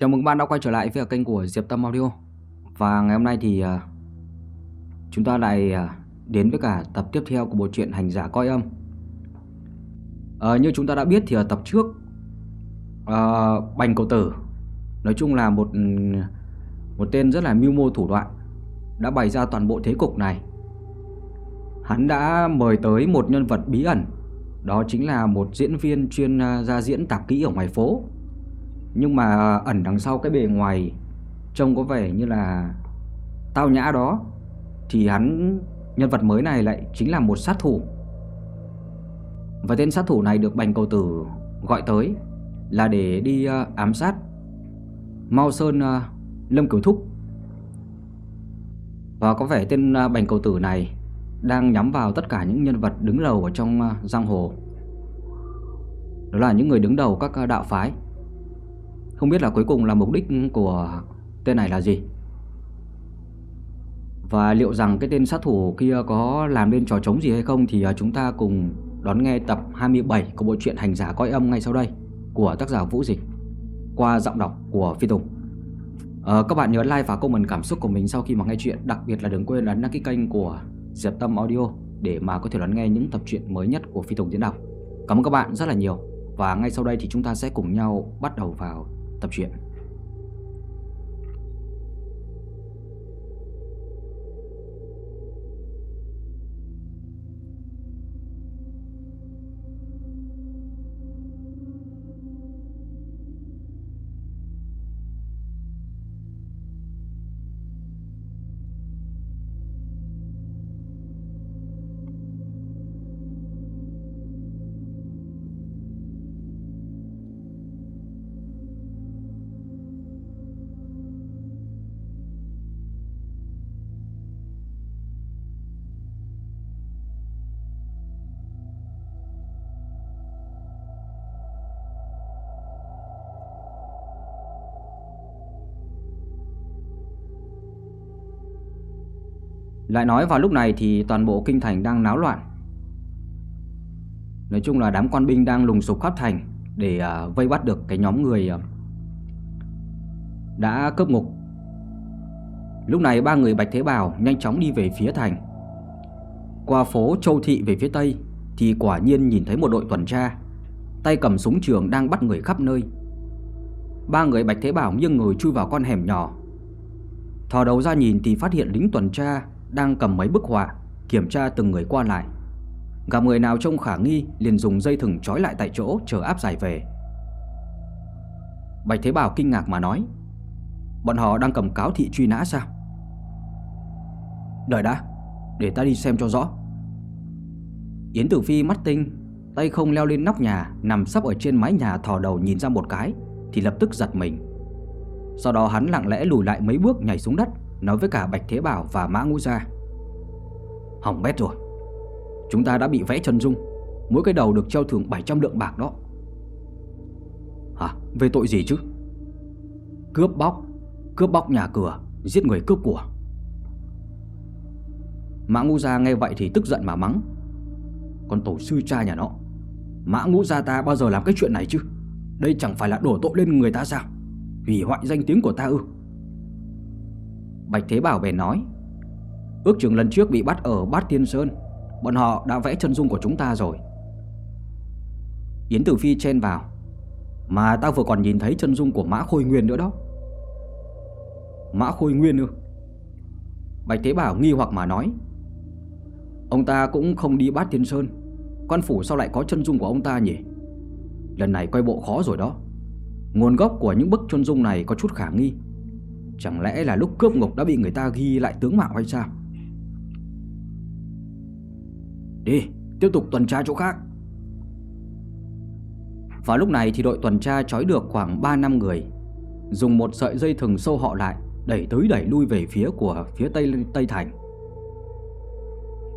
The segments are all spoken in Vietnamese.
Chào mừng bạn đã quay trở lại với kênh của Diệp Tâm Audio. Và ngày hôm nay thì uh, chúng ta lại uh, đến với cả tập tiếp theo của bộ truyện Hành giả coi âm. Uh, Như chúng ta đã biết thì ở tập trước uh, Bành Cầu Tử Nói chung là một ừ, một tên rất là mưu mô thủ đoạn Đã bày ra toàn bộ thế cục này. Hắn đã mời tới một nhân vật bí ẩn Đó chính là một diễn viên chuyên ra diễn tạp kỹ ở ngoài phố nhưng mà ẩn đằng sau cái bề ngoài Trông có vẻ như là Tao nhã đó Thì hắn Nhân vật mới này lại chính là một sát thủ. Và tên sát thủ này được Bành Cầu Tử gọi tới Là để đi uh, ám sát Mao Sơn uh, Lâm Cửu Thúc. Và có vẻ tên uh, Bành Cầu Tử này Đang nhắm vào tất cả những nhân vật đứng đầu ở trong uh, giang hồ. Đó là những người đứng đầu các uh, đạo phái không biết là cuối cùng là mục đích của tên này là gì? Và liệu rằng cái tên sát thủ kia có làm nên trò trống gì hay không Thì à, chúng ta cùng đón nghe tập 27 của bộ truyện Hành giả coi âm ngay sau đây Của tác giả Vũ Dịch Qua giọng đọc của Phi Tùng. À, Các bạn nhớ like và comment cảm xúc của mình sau khi mà nghe chuyện Đặc biệt là đừng quên ấn đăng ký kênh của Diệp Tâm Audio Để mà có thể đón nghe những tập truyện mới nhất của Phi Tùng diễn đọc Cảm ơn các bạn rất là nhiều Và ngay sau đây thì chúng ta sẽ cùng nhau bắt đầu vào tập truyện. Lại nói vào lúc này thì toàn bộ kinh thành đang náo loạn. Nói chung là đám quan binh đang lùng sục khắp thành Để à, vây bắt được cái nhóm người à, Đã cướp ngục. Lúc này ba người Bạch Thế Bảo nhanh chóng đi về phía thành. Qua phố Châu Thị về phía tây Thì quả nhiên nhìn thấy một đội tuần tra, Tay cầm súng trường đang bắt người khắp nơi. Ba người Bạch Thế Bảo nghiêng người chui vào con hẻm nhỏ. Thò đầu ra nhìn thì phát hiện lính tuần tra đang cầm mấy bức họa, kiểm tra từng người qua lại. Gặp người nào trông khả nghi liền dùng dây thừng trói lại tại chỗ chờ áp giải về. Bạch Thế Bảo kinh ngạc mà nói, Bọn họ đang cầm cáo thị truy nã sao Đợi đã, Để ta đi xem cho rõ Yến Tử Phi mắt tinh, Tay không leo lên nóc nhà, Nằm sắp ở trên mái nhà thò đầu nhìn ra một cái Thì lập tức giật mình Sau đó hắn lặng lẽ lùi lại mấy bước nhảy xuống đất Nói với cả Bạch Thế Bảo và Mã Ngũ Gia. Hỏng bét rồi. Chúng ta đã bị vẽ chân dung. Mỗi cái đầu được treo thưởng 700 lượng bạc đó. Hả? Về tội gì chứ? Cướp bóc. Cướp bóc nhà cửa. Giết người cướp của. Mã Ngũ Gia nghe vậy thì tức giận mà mắng. Con tổ sư cha nhà nó. Mã Ngũ Gia ta bao giờ làm cái chuyện này chứ? Đây chẳng phải là đổ tội lên người ta sao? Hủy hoại danh tiếng của ta ư? Bạch Thế Bảo bèn nói, Ước chừng lần trước bị bắt ở Bát Tiên Sơn, Bọn họ đã vẽ chân dung của chúng ta rồi. Yến Tử Phi chen vào, Mà tao vừa còn nhìn thấy chân dung của Mã Khôi Nguyên nữa đó. Mã Khôi Nguyên ư? Bạch Thế Bảo nghi hoặc mà nói, Ông ta cũng không đi Bát Tiên Sơn Quan phủ sao lại có chân dung của ông ta nhỉ? Lần này quay bộ khó rồi đó. Nguồn gốc của những bức chân dung này có chút khả nghi. Chẳng lẽ là lúc cướp ngục đã bị người ta ghi lại tướng mạo hay sao? Đi, Tiếp tục tuần tra chỗ khác. Vào lúc này thì đội tuần tra trói được khoảng 3 năm người, Dùng một sợi dây thừng sâu họ lại, Đẩy tới đẩy lui về phía của phía tây Tây Thành.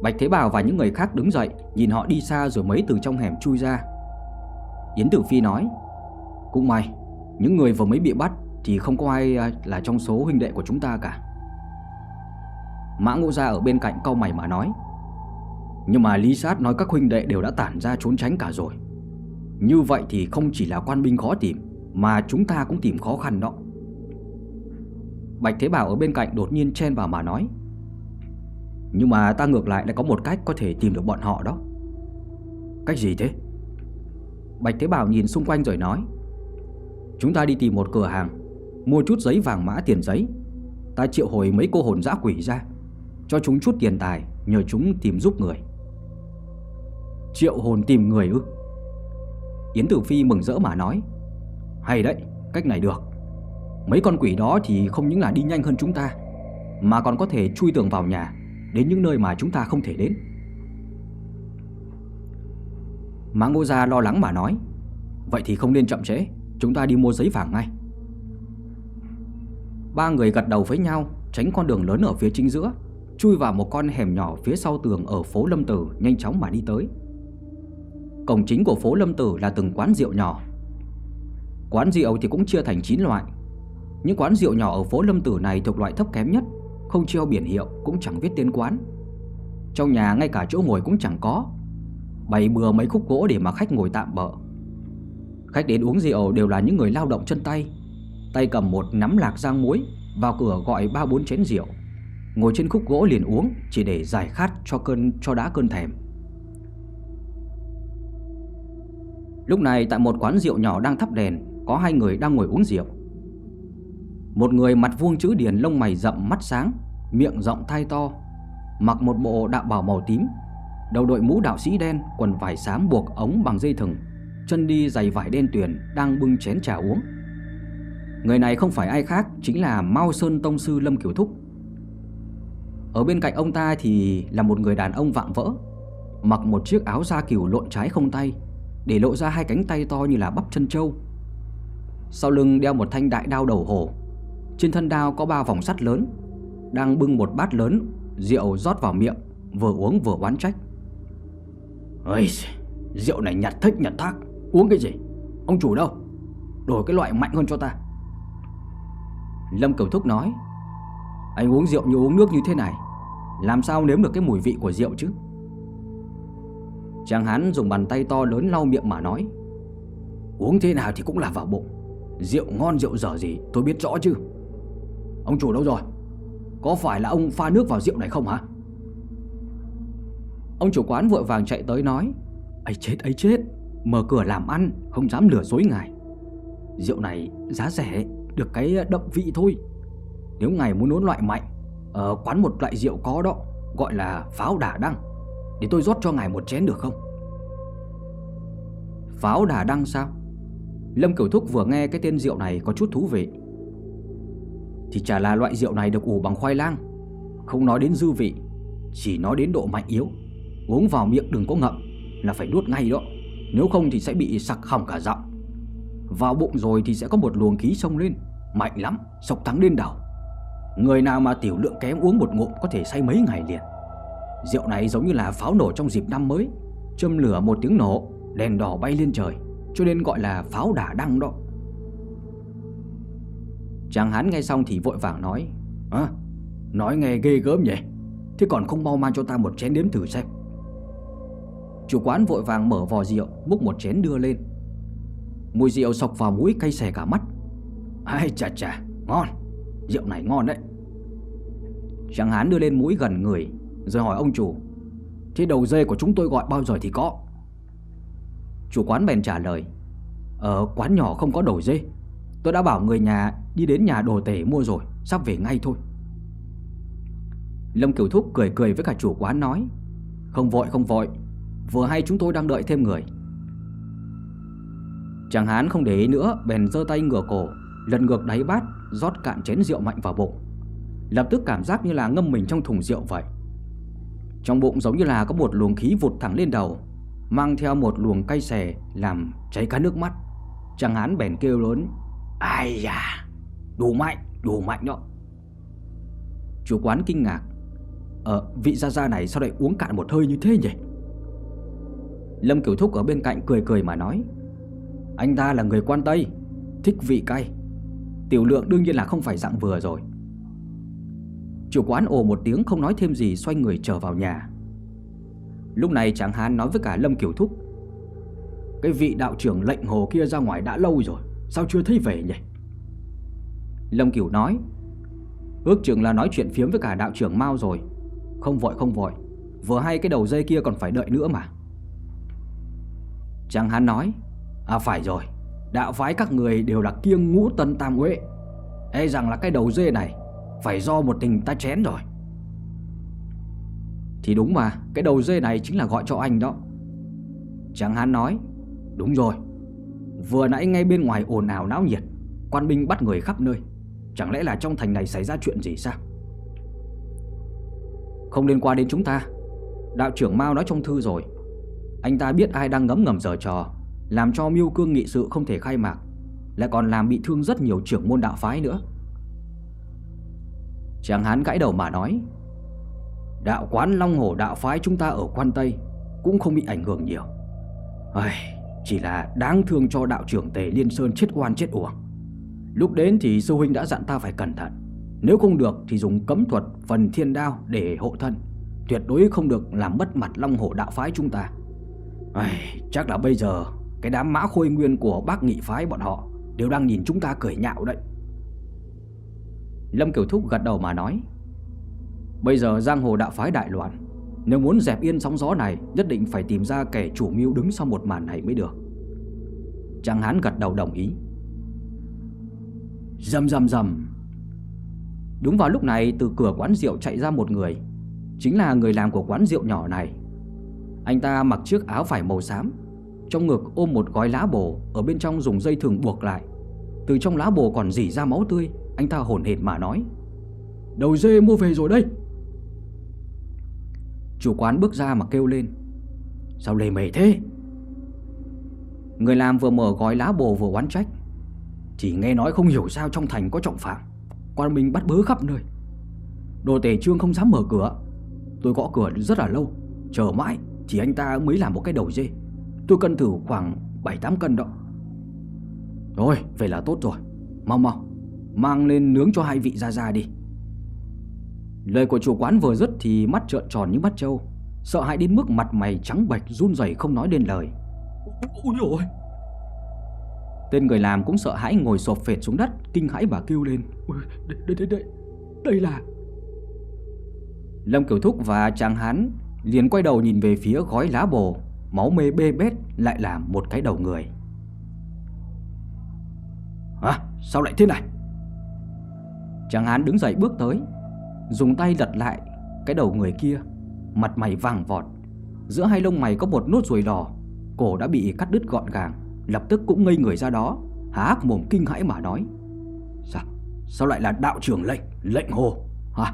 Bạch Thế Bảo và những người khác đứng dậy, Nhìn họ đi xa rồi mấy từ trong hẻm chui ra. Yến Tử Phi nói, Cũng may, Những người vừa mới bị bắt thì không có ai à, là trong số huynh đệ của chúng ta cả. Mã ngũ gia ở bên cạnh câu mày mà nói. Nhưng mà Lý Sát nói các huynh đệ đều đã tản ra trốn tránh cả rồi. Như vậy thì không chỉ là quan binh khó tìm, Mà chúng ta cũng tìm khó khăn đó. Bạch Thế Bảo ở bên cạnh đột nhiên chen vào mà nói. Nhưng mà ta ngược lại đã có một cách có thể tìm được bọn họ đó. Cách gì thế? Bạch Thế Bảo nhìn xung quanh rồi nói. Chúng ta đi tìm một cửa hàng. Mua chút giấy vàng mã tiền giấy. Ta triệu hồi mấy cô hồn dã quỷ ra Cho chúng chút tiền tài Nhờ chúng tìm giúp người. Triệu hồn tìm người ư? Yến Tử Phi mừng rỡ mà nói Hay đấy, cách này được. Mấy con quỷ đó thì không những là đi nhanh hơn chúng ta Mà còn có thể chui tường vào nhà Đến những nơi mà chúng ta không thể đến. Má Ngô Gia lo lắng mà nói Vậy thì không nên chậm trễ Chúng ta đi mua giấy vàng ngay. Ba người gật đầu với nhau, Tránh con đường lớn ở phía chính giữa, Chui vào một con hẻm nhỏ phía sau tường Ở phố Lâm Tử, nhanh chóng mà đi tới. Cổng chính của phố Lâm Tử là từng quán rượu nhỏ. Quán rượu thì cũng chia thành 9 loại. Những quán rượu nhỏ ở phố Lâm Tử này thuộc loại thấp kém nhất, Không treo biển hiệu, cũng chẳng viết tên quán. Trong nhà ngay cả chỗ ngồi cũng chẳng có. Bày bừa mấy khúc gỗ để mà khách ngồi tạm bợ. Khách đến uống rượu đều là những người lao động chân tay. Tay cầm một nắm lạc giang muối, Vào cửa gọi ba bốn chén rượu. Ngồi trên khúc gỗ liền uống, Chỉ để giải khát cho cơn, cho đã cơn thèm. Lúc này tại một quán rượu nhỏ đang thắp đèn, Có hai người đang ngồi uống rượu. Một người mặt vuông chữ điển lông mày rậm mắt sáng, Miệng rộng thai to, Mặc một bộ đạo bào màu tím, Đầu đội mũ đạo sĩ đen, Quần vải xám buộc ống bằng dây thừng, Chân đi giày vải đen tuyền Đang bưng chén trà uống. Người này không phải ai khác Chính là Mao Sơn Tông Sư Lâm Kiều Thúc. Ở bên cạnh ông ta thì là một người đàn ông vạm vỡ Mặc một chiếc áo da kiểu lộn trái không tay Để lộ ra hai cánh tay to như là bắp chân trâu. Sau lưng đeo một thanh đại đao đầu hổ. Trên thân đao có ba vòng sắt lớn Đang bưng một bát lớn Rượu rót vào miệng Vừa uống vừa oán trách. Ây, rượu này nhặt thích nhặt thác. Uống cái gì? Ông chủ đâu? Đổi cái loại mạnh hơn cho ta. Lâm Cầu Thúc nói, Anh uống rượu như uống nước như thế này, Làm sao nếm được cái mùi vị của rượu chứ? Chàng hán dùng bàn tay to lớn lau miệng mà nói, Uống thế nào thì cũng là vào bụng, Rượu ngon rượu dở gì tôi biết rõ chứ. Ông chủ đâu rồi? Có phải là ông pha nước vào rượu này không hả? Ông chủ quán vội vàng chạy tới nói ấy chết ấy chết, Mở cửa làm ăn, Không dám lừa dối ngài. Rượu này giá rẻ. Được cái ờ, đậm vị thôi. Nếu ngài muốn uống loại mạnh Ở quán một loại rượu có đó, Gọi là pháo đả đăng Để tôi rót cho ngài một chén được không? Pháo đả đăng sao? Lâm Kiểu Thúc vừa nghe cái tên rượu này có chút thú vị. Thì chả là loại rượu này được ủ bằng khoai lang, Không nói đến dư vị, Chỉ nói đến độ mạnh yếu. Uống vào miệng đừng có ngậm, Là phải nuốt ngay đó, Nếu không thì sẽ bị sặc hỏng cả giọng. Vào bụng rồi thì sẽ có một luồng khí sông lên. Mạnh lắm, sộc thắng lên đảo Người nào mà tiểu lượng kém uống một ngụm Có thể say mấy ngày liền. Rượu này giống như là pháo nổ trong dịp năm mới Châm lửa một tiếng nổ Đèn đỏ bay lên trời Cho nên gọi là pháo đả đăng đó. Chàng hắn nghe xong thì vội vàng nói À Nói nghe ghê gớm nhỉ? Thế còn không mau mang cho ta một chén đếm thử xem. Chủ quán vội vàng mở vò rượu Múc một chén đưa lên. Mùi rượu sọc vào mũi cay xè cả mắt. Ai, chà chà, Ngon. Rượu này ngon đấy. Chàng hán đưa lên mũi gần người, Rồi hỏi ông chủ, Thế đầu dê của chúng tôi gọi bao giờ thì có? Chủ quán bèn trả lời Ờ quán nhỏ không có đầu dê. Tôi đã bảo người nhà đi đến nhà đồ tể mua rồi, Sắp về ngay thôi. Lâm Kiều Thúc cười cười với cả chủ quán nói, Không vội không vội. Vừa hay chúng tôi đang đợi thêm người. Chàng hán không để ý nữa, Bèn giơ tay ngửa cổ Lần ngược đáy bát, rót cạn chén rượu mạnh vào bụng. Lập tức cảm giác như là ngâm mình trong thùng rượu vậy. Trong bụng giống như là có một luồng khí vụt thẳng lên đầu, Mang theo một luồng cay xè Làm cháy cả nước mắt. Chàng hán bèn kêu lớn, Ai da, Đủ mạnh đủ mạnh đó. Chủ quán kinh ngạc Ờ vị gia gia này sao lại uống cạn một hơi như thế nhỉ? Lâm Kiểu Thúc ở bên cạnh cười cười mà nói, Anh ta là người quan Tây, Thích vị cay. Tiểu lượng đương nhiên là không phải dạng vừa rồi. Chủ quán ồ một tiếng không nói thêm gì, Xoay người trở vào nhà. Lúc này chàng hán nói với cả Lâm Kiểu Thúc, Cái vị đạo trưởng lệnh hồ kia ra ngoài đã lâu rồi, Sao chưa thấy về nhỉ? Lâm Kiểu nói, Ước chừng là nói chuyện phiếm với cả đạo trưởng Mao rồi. Không vội không vội. Vừa hay cái đầu dây kia còn phải đợi nữa mà. Chàng hán nói À phải rồi. Đạo phái các người đều là kiêng ngũ tân tam huệ E rằng là cái đầu dê này Phải do một tình ta chén rồi. Thì đúng mà, Cái đầu dê này chính là gọi cho anh đó. Chàng hán nói, Đúng rồi, Vừa nãy ngay bên ngoài ồn ào náo nhiệt, Quan binh bắt người khắp nơi, Chẳng lẽ là trong thành này xảy ra chuyện gì sao? Không liên quan đến chúng ta, Đạo trưởng Mao nói trong thư rồi. Anh ta biết ai đang ngấm ngầm giờ trò làm cho miêu cương nghị sự không thể khai mạc Lại còn làm bị thương rất nhiều trưởng môn đạo phái nữa. Chàng hán gãi đầu mà nói Đạo quán Long Hổ đạo phái chúng ta ở quan Tây Cũng không bị ảnh hưởng nhiều. Ai, Chỉ là đáng thương cho đạo trưởng Tề Liên Sơn chết oan chết uổng. Lúc đến thì sư huynh đã dặn ta phải cẩn thận. Nếu không được thì dùng cấm thuật phần thiên đao để hộ thân Tuyệt đối không được làm mất mặt long hổ đạo phái chúng ta. Ai, Chắc là bây giờ cái đám mã khôi nguyên của bác nghị phái bọn họ Đều đang nhìn chúng ta cười nhạo đấy. Lâm Kiều Thúc gật đầu mà nói, Bây giờ giang hồ đạo phái đại loạn, Nếu muốn dẹp yên sóng gió này, Nhất định phải tìm ra kẻ chủ mưu đứng sau một màn này mới được. Trang Hán gật đầu đồng ý. Dầm dầm dầm Đúng vào lúc này, từ cửa quán rượu chạy ra một người, Chính là người làm của quán rượu nhỏ này. Anh ta mặc chiếc áo vải màu xám trong ngực ôm một gói lá bồ Ở bên trong dùng dây thừng buộc lại. Từ trong lá bồ còn dỉ ra máu tươi Anh ta hồn hển mà nói. Đầu dê mua về rồi đây. Chủ quán bước ra mà kêu lên. Sao lề mề thế? Người làm vừa mở gói lá bồ vừa oán trách. Chỉ nghe nói không hiểu sao trong thành có trọng phạm. Quan mình bắt bớ khắp nơi. Đồ tể trương không dám mở cửa. Tôi gõ cửa rất là lâu Chờ mãi thì anh ta mới làm một cái đầu dê Tôi cân thử khoảng 7-8 cân đó. Rồi vậy là tốt rồi. Mau mau Mang lên nướng cho hai vị ra ra đi. Lời của chủ quán vừa dứt thì mắt trợn tròn như mắt trâu. Sợ hãi đến mức mặt mày trắng bệch run rẩy không nói nên lời. Ôi ôi. Tên người làm cũng sợ hãi ngồi sộp phệt xuống đất Kinh hãi bà kêu lên. Đây đây đây đây Đây là Lâm Kiều Thúc và Trang Hán liền quay đầu nhìn về phía gói lá bồ Máu mê bê bết lại là một cái đầu người. À sao lại thế này? Trang Hán đứng dậy bước tới Dùng tay lật lại cái đầu người kia Mặt mày vàng vọt. Giữa hai lông mày có một nốt ruồi đỏ Cổ đã bị cắt đứt gọn gàng Lập tức cũng ngây người ra đó Há mồm kinh hãi mà nói Sao, sao lại là đạo trưởng lệnh Lệnh hồ? Hả?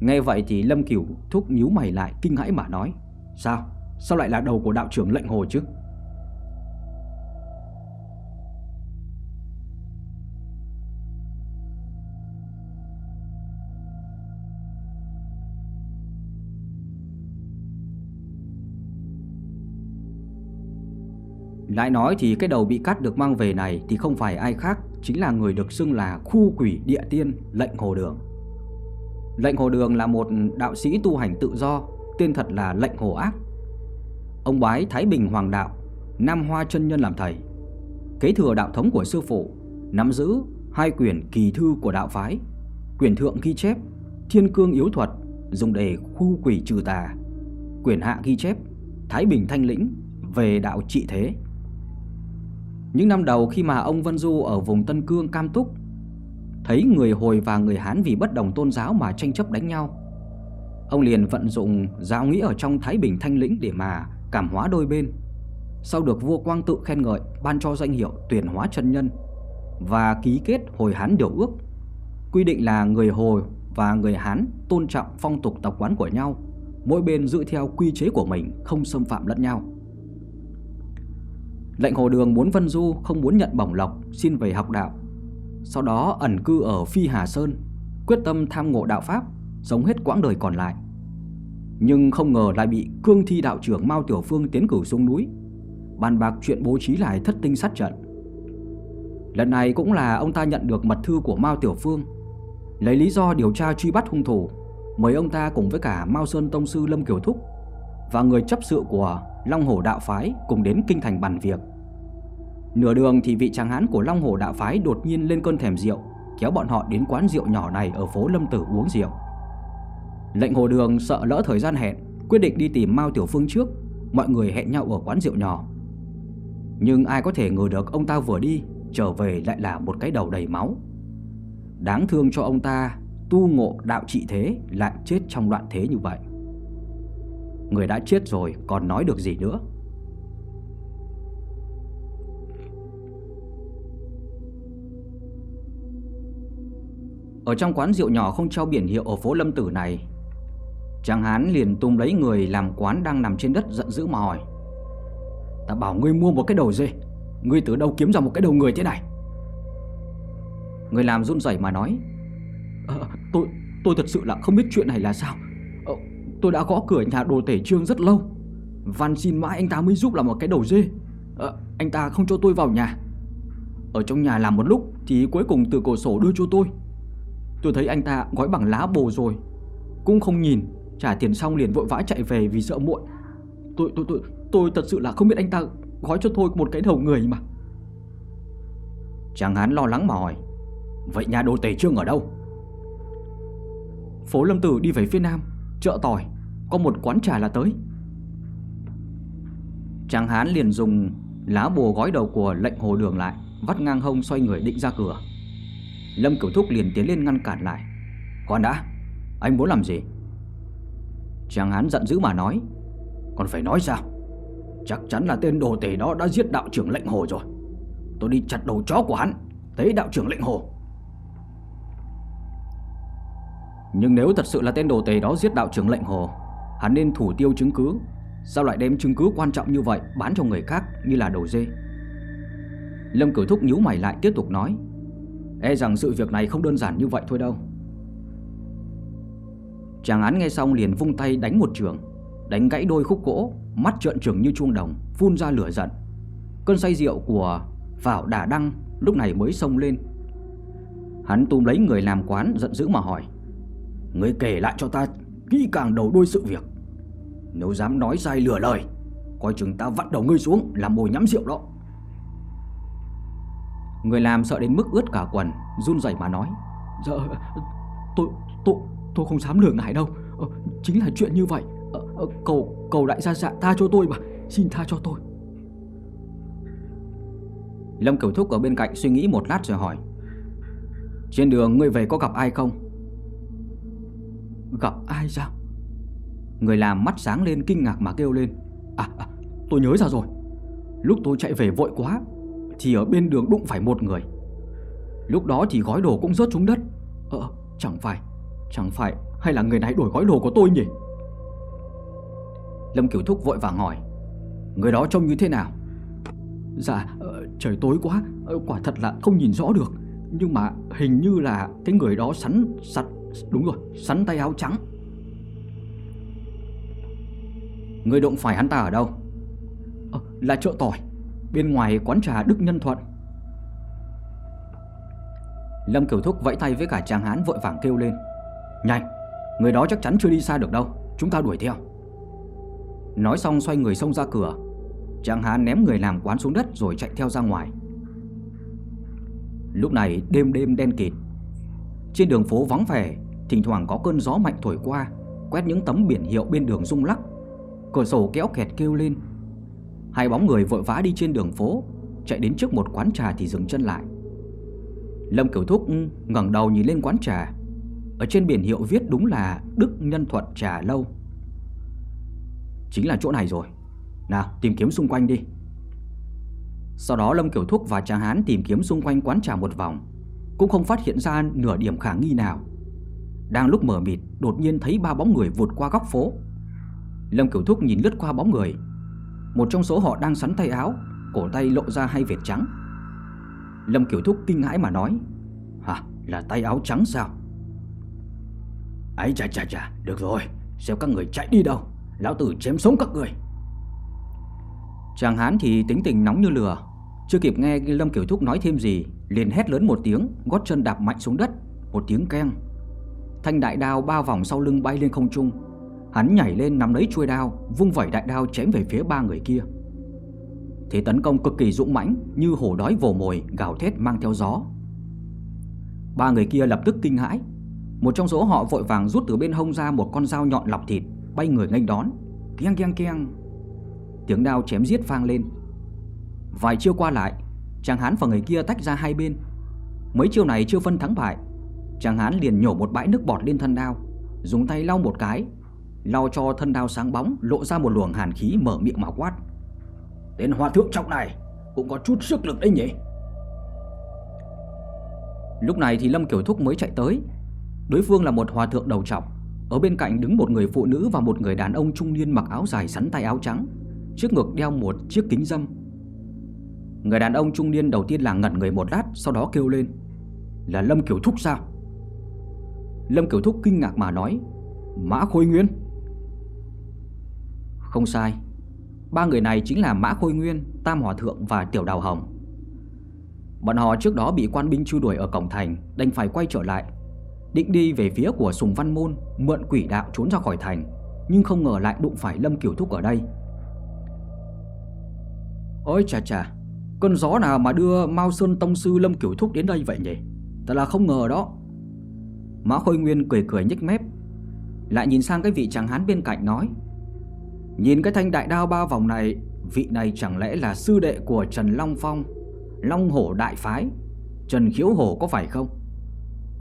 Nghe vậy thì Lâm Cửu thúc nhíu mày lại kinh hãi mà nói Sao? Sao lại là đầu của đạo trưởng lệnh hồ chứ? Lại nói thì cái đầu bị cắt được mang về này thì không phải ai khác Chính là người được xưng là khu quỷ địa tiên lệnh hồ đường Lệnh Hồ Đường là một đạo sĩ tu hành tự do, tên thật là Lệnh Hồ Ác. Ông bái Thái Bình Hoàng Đạo, Nam Hoa chân Nhân làm thầy. Kế thừa đạo thống của sư phụ, nắm giữ hai quyển kỳ thư của đạo phái, quyển thượng ghi chép Thiên Cương Yếu Thuật dùng để khu quỷ trừ tà, quyển hạ ghi chép Thái Bình Thanh Lĩnh về đạo trị thế. Những năm đầu khi mà ông Vân Du ở vùng Tân Cương Cam Túc thấy người Hồi và người Hán vì bất đồng tôn giáo mà tranh chấp đánh nhau. Ông liền vận dụng giáo nghĩa ở trong Thái Bình Thanh Lĩnh để mà cảm hóa đôi bên. Sau được vua Quang tự khen ngợi, ban cho danh hiệu tuyển hóa chân nhân và ký kết Hồi Hán điều ước, quy định là người Hồi và người Hán tôn trọng phong tục tập quán của nhau, mỗi bên giữ theo quy chế của mình, không xâm phạm lẫn nhau. Lệnh Hồ Đường muốn Vân Du không muốn nhận bổng lộc, xin về học đạo sau đó ẩn cư ở Phi Hà Sơn, quyết tâm tham ngộ đạo Pháp, sống hết quãng đời còn lại. Nhưng không ngờ lại bị cương thi đạo trưởng Mao Tiểu Phương tiến cử xuống núi, bàn bạc chuyện bố trí lại thất tinh sát trận. Lần này cũng là ông ta nhận được mật thư của Mao Tiểu Phương, lấy lý do điều tra truy bắt hung thủ, mời ông ta cùng với cả Mao Sơn Tông Sư Lâm Kiều Thúc và người chấp sự của Long Hổ Đạo Phái cùng đến kinh thành bàn việc. Nửa đường thì vị tráng hán của Long Hổ Đạo Phái đột nhiên lên cơn thèm rượu, kéo bọn họ đến quán rượu nhỏ này ở phố Lâm Tử uống rượu. Lệnh Hồ Đường sợ lỡ thời gian hẹn, quyết định đi tìm Mao Tiểu Phương trước, mọi người hẹn nhau ở quán rượu nhỏ. Nhưng ai có thể ngờ được ông ta vừa đi, trở về lại là một cái đầu đầy máu. Đáng thương cho ông ta, tu ngộ đạo trị thế lại chết trong loạn thế như vậy. Người đã chết rồi còn nói được gì nữa Ở trong quán rượu nhỏ không treo biển hiệu ở phố Lâm Tử này Chàng Hán liền tung lấy người làm quán đang nằm trên đất giận dữ mà hỏi. Ta bảo ngươi mua một cái đầu dê Ngươi từ đâu kiếm ra một cái đầu người thế này? Người làm run rẩy mà nói. À, Tôi tôi thật sự là không biết chuyện này là sao. À, Tôi đã gõ cửa nhà đồ tể trương rất lâu. Van xin mãi anh ta mới giúp làm một cái đầu dê. À, Anh ta không cho tôi vào nhà. Ở trong nhà làm một lúc Thì cuối cùng từ cổ sổ đưa cho tôi. Tôi thấy anh ta gói bằng lá bồ rồi Cũng không nhìn. Trả tiền xong liền vội vã chạy về vì sợ muộn. Tôi tôi tôi tôi thật sự là không biết anh ta gói cho tôi một cái đầu người mà. Chàng hán lo lắng mà hỏi Vậy nhà đồ tể trương ở đâu? Phố Lâm Tử đi về phía nam Chợ tỏi Có một quán trà là tới. Chàng hán liền dùng lá bùa gói đầu của lệnh hồ đường lại Vắt ngang hông xoay người định ra cửa. Lâm Cửu Thúc liền tiến lên ngăn cản lại Khoan đã Anh muốn làm gì Chàng hán giận dữ mà nói Còn phải nói sao? Chắc chắn là tên đồ tể đó đã giết đạo trưởng lệnh hồ rồi. Tôi đi chặt đầu chó của hắn Thấy đạo trưởng lệnh hồ. Nhưng nếu thật sự là tên đồ tể đó giết đạo trưởng lệnh hồ, Hắn nên thủ tiêu chứng cứ. Sao lại đem chứng cứ quan trọng như vậy Bán cho người khác như là đầu dê? Lâm Cửu Thúc nhíu mày lại, tiếp tục nói E rằng sự việc này không đơn giản như vậy thôi đâu. Chàng án nghe xong liền vung tay đánh một trường. Đánh gãy đôi khúc gỗ Mắt trợn trừng như chuông đồng Phun ra lửa giận. Cơn say rượu của Phảo Đà Đăng lúc này mới sông lên. Hắn túm lấy người làm quán giận dữ mà hỏi người kể lại cho ta kỹ càng đầu đuôi sự việc. Nếu dám nói sai lừa lời Coi chừng ta vặn đầu ngươi xuống Làm mồi nhắm rượu đó. Người làm sợ đến mức ướt cả quần Run rẩy mà nói Dạ tôi, tôi, tôi không dám lừa ngài đâu. Ờ, Chính là chuyện như vậy. Ờ, ờ, Cầu cầu đại gia dạ tha cho tôi mà. Xin tha cho tôi. Lâm Cửu Thúc ở bên cạnh suy nghĩ một lát rồi hỏi. Trên đường ngươi về có gặp ai không? Gặp ai sao Người làm mắt sáng lên kinh ngạc mà kêu lên. À, à tôi nhớ ra rồi. Lúc tôi chạy về vội quá Thì ở bên đường đụng phải một người. Lúc đó thì gói đồ cũng rớt xuống đất. Ờ chẳng phải Chẳng phải hay là người này đổi gói đồ của tôi nhỉ? Lâm Kiều Thúc vội vàng hỏi Người đó trông như thế nào? Dạ ờ, trời tối quá ờ, Quả thật là không nhìn rõ được. Nhưng mà hình như là cái người đó sắn sặt Đúng rồi sắn tay áo trắng. Người đụng phải hắn ta ở đâu? À, Là chợ tỏi Bên ngoài quán trà Đức Nhân Thuận. Lâm Kiều Thúc vẫy tay với cả chàng hán vội vàng kêu lên. Nhanh, Người đó chắc chắn chưa đi xa được đâu. Chúng ta đuổi theo. Nói xong xoay người xông ra cửa. Chàng hán ném người làm quán xuống đất rồi chạy theo ra ngoài. Lúc này đêm đêm đen kịt. Trên đường phố vắng vẻ, Thỉnh thoảng có cơn gió mạnh thổi qua, Quét những tấm biển hiệu bên đường rung lắc. Cửa sổ kéo kẹt kêu lên. Hai bóng người vội vã đi trên đường phố, Chạy đến trước một quán trà thì dừng chân lại. Lâm Cửu Thúc ngẩng đầu nhìn lên quán trà. Ở trên biển hiệu viết đúng là Đức Nhân Thuận Trà Lâu. Chính là chỗ này rồi. Nào, tìm kiếm xung quanh đi. Sau đó Lâm Kiểu Thúc và Trà Hán tìm kiếm xung quanh quán trà một vòng. Cũng không phát hiện ra nửa điểm khả nghi nào. Đang lúc mở mịt, Đột nhiên thấy ba bóng người vụt qua góc phố. Lâm Kiểu Thúc nhìn lướt qua bóng người. Một trong số họ đang sắn tay áo, Cổ tay lộ ra hai vệt trắng. Lâm Kiểu Thúc kinh hãi mà nói, Hả, là tay áo trắng sao? Ấy, chà chà chà, Được rồi. Xem các người chạy đi đâu? Lão tử chém sống các người. Chàng hán thì tính tình nóng như lửa. Chưa kịp nghe Lâm Kiểu Thúc nói thêm gì, Liền hét lớn một tiếng, Gót chân đạp mạnh xuống đất, Một tiếng keng. Thanh đại đao ba vòng sau lưng bay lên không trung. Hắn nhảy lên nắm lấy chuôi đao, Vung vẩy đại đao chém về phía ba người kia. Thế tấn công cực kỳ dũng mãnh, Như hổ đói vồ mồi, gào thét mang theo gió. Ba người kia lập tức kinh hãi. Một trong số họ vội vàng rút từ bên hông ra một con dao nhọn lọc thịt, Bay người nghênh đón. Keng keng keng Tiếng đao chém giết vang lên. Vài chiêu qua lại, Chàng hán và người kia tách ra hai bên. Mấy chiêu này chưa phân thắng bại, Chàng hán liền nhổ một bãi nước bọt lên thân đao, Dùng tay lau một cái, Lau cho thân đao sáng bóng, Lộ ra một luồng hàn khí mở miệng mà quát. Tên hòa thượng trọng này, Cũng có chút sức lực đấy nhỉ? Lúc này thì Lâm Kiểu Thúc mới chạy tới Đối phương là một hòa thượng đầu trọc. Ở bên cạnh đứng một người phụ nữ và một người đàn ông trung niên mặc áo dài sắn tay áo trắng. Trước ngực đeo một chiếc kính dâm. Người đàn ông trung niên đầu tiên là ngẩn người một lát, Sau đó kêu lên. Là Lâm Kiểu Thúc sao? Lâm Kiểu Thúc kinh ngạc mà nói, Mã Khôi Nguyên. Không sai. Ba người này chính là Mã Khôi Nguyên, Tam Hòa Thượng và Tiểu Đào Hồng. Bọn họ trước đó bị quan binh truy đuổi ở cổng thành, Đành phải quay trở lại. Định đi về phía của Sùng Văn Môn, Mượn quỷ đạo trốn ra khỏi thành, Nhưng không ngờ lại đụng phải Lâm Kiểu Thúc ở đây. Ôi chà chà Cơn gió nào mà đưa Mao Sơn Tông Sư Lâm Kiểu Thúc đến đây vậy nhỉ? Thật là không ngờ đó. Mã Khôi Nguyên cười cười nhếch mép, Lại nhìn sang cái vị chàng hán bên cạnh nói, Nhìn cái thanh đại đao ba vòng này, Vị này chẳng lẽ là sư đệ của Trần Long Phong, Long Hổ Đại Phái? Trần Khiếu Hổ có phải không?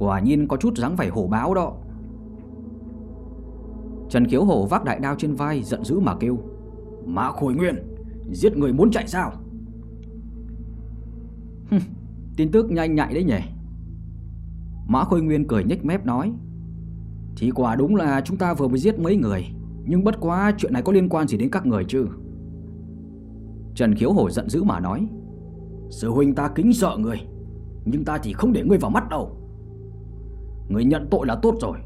Quả nhiên có chút dáng vẻ hổ báo đó. Trần Kiếu Hổ vác đại đao trên vai, giận dữ mà kêu, Mã Khôi Nguyên, Giết người muốn chạy sao? Tin tức nhanh nhạy đấy nhỉ? Mã Khôi Nguyên cười nhếch mép nói, Thì quả đúng là chúng ta vừa mới giết mấy người, Nhưng bất quá chuyện này có liên quan gì đến các người chứ? Trần Khiếu Hổ giận dữ mà nói, Sư huynh ta kính sợ người, Nhưng ta thì không để ngươi vào mắt đâu. Người nhận tội là tốt rồi.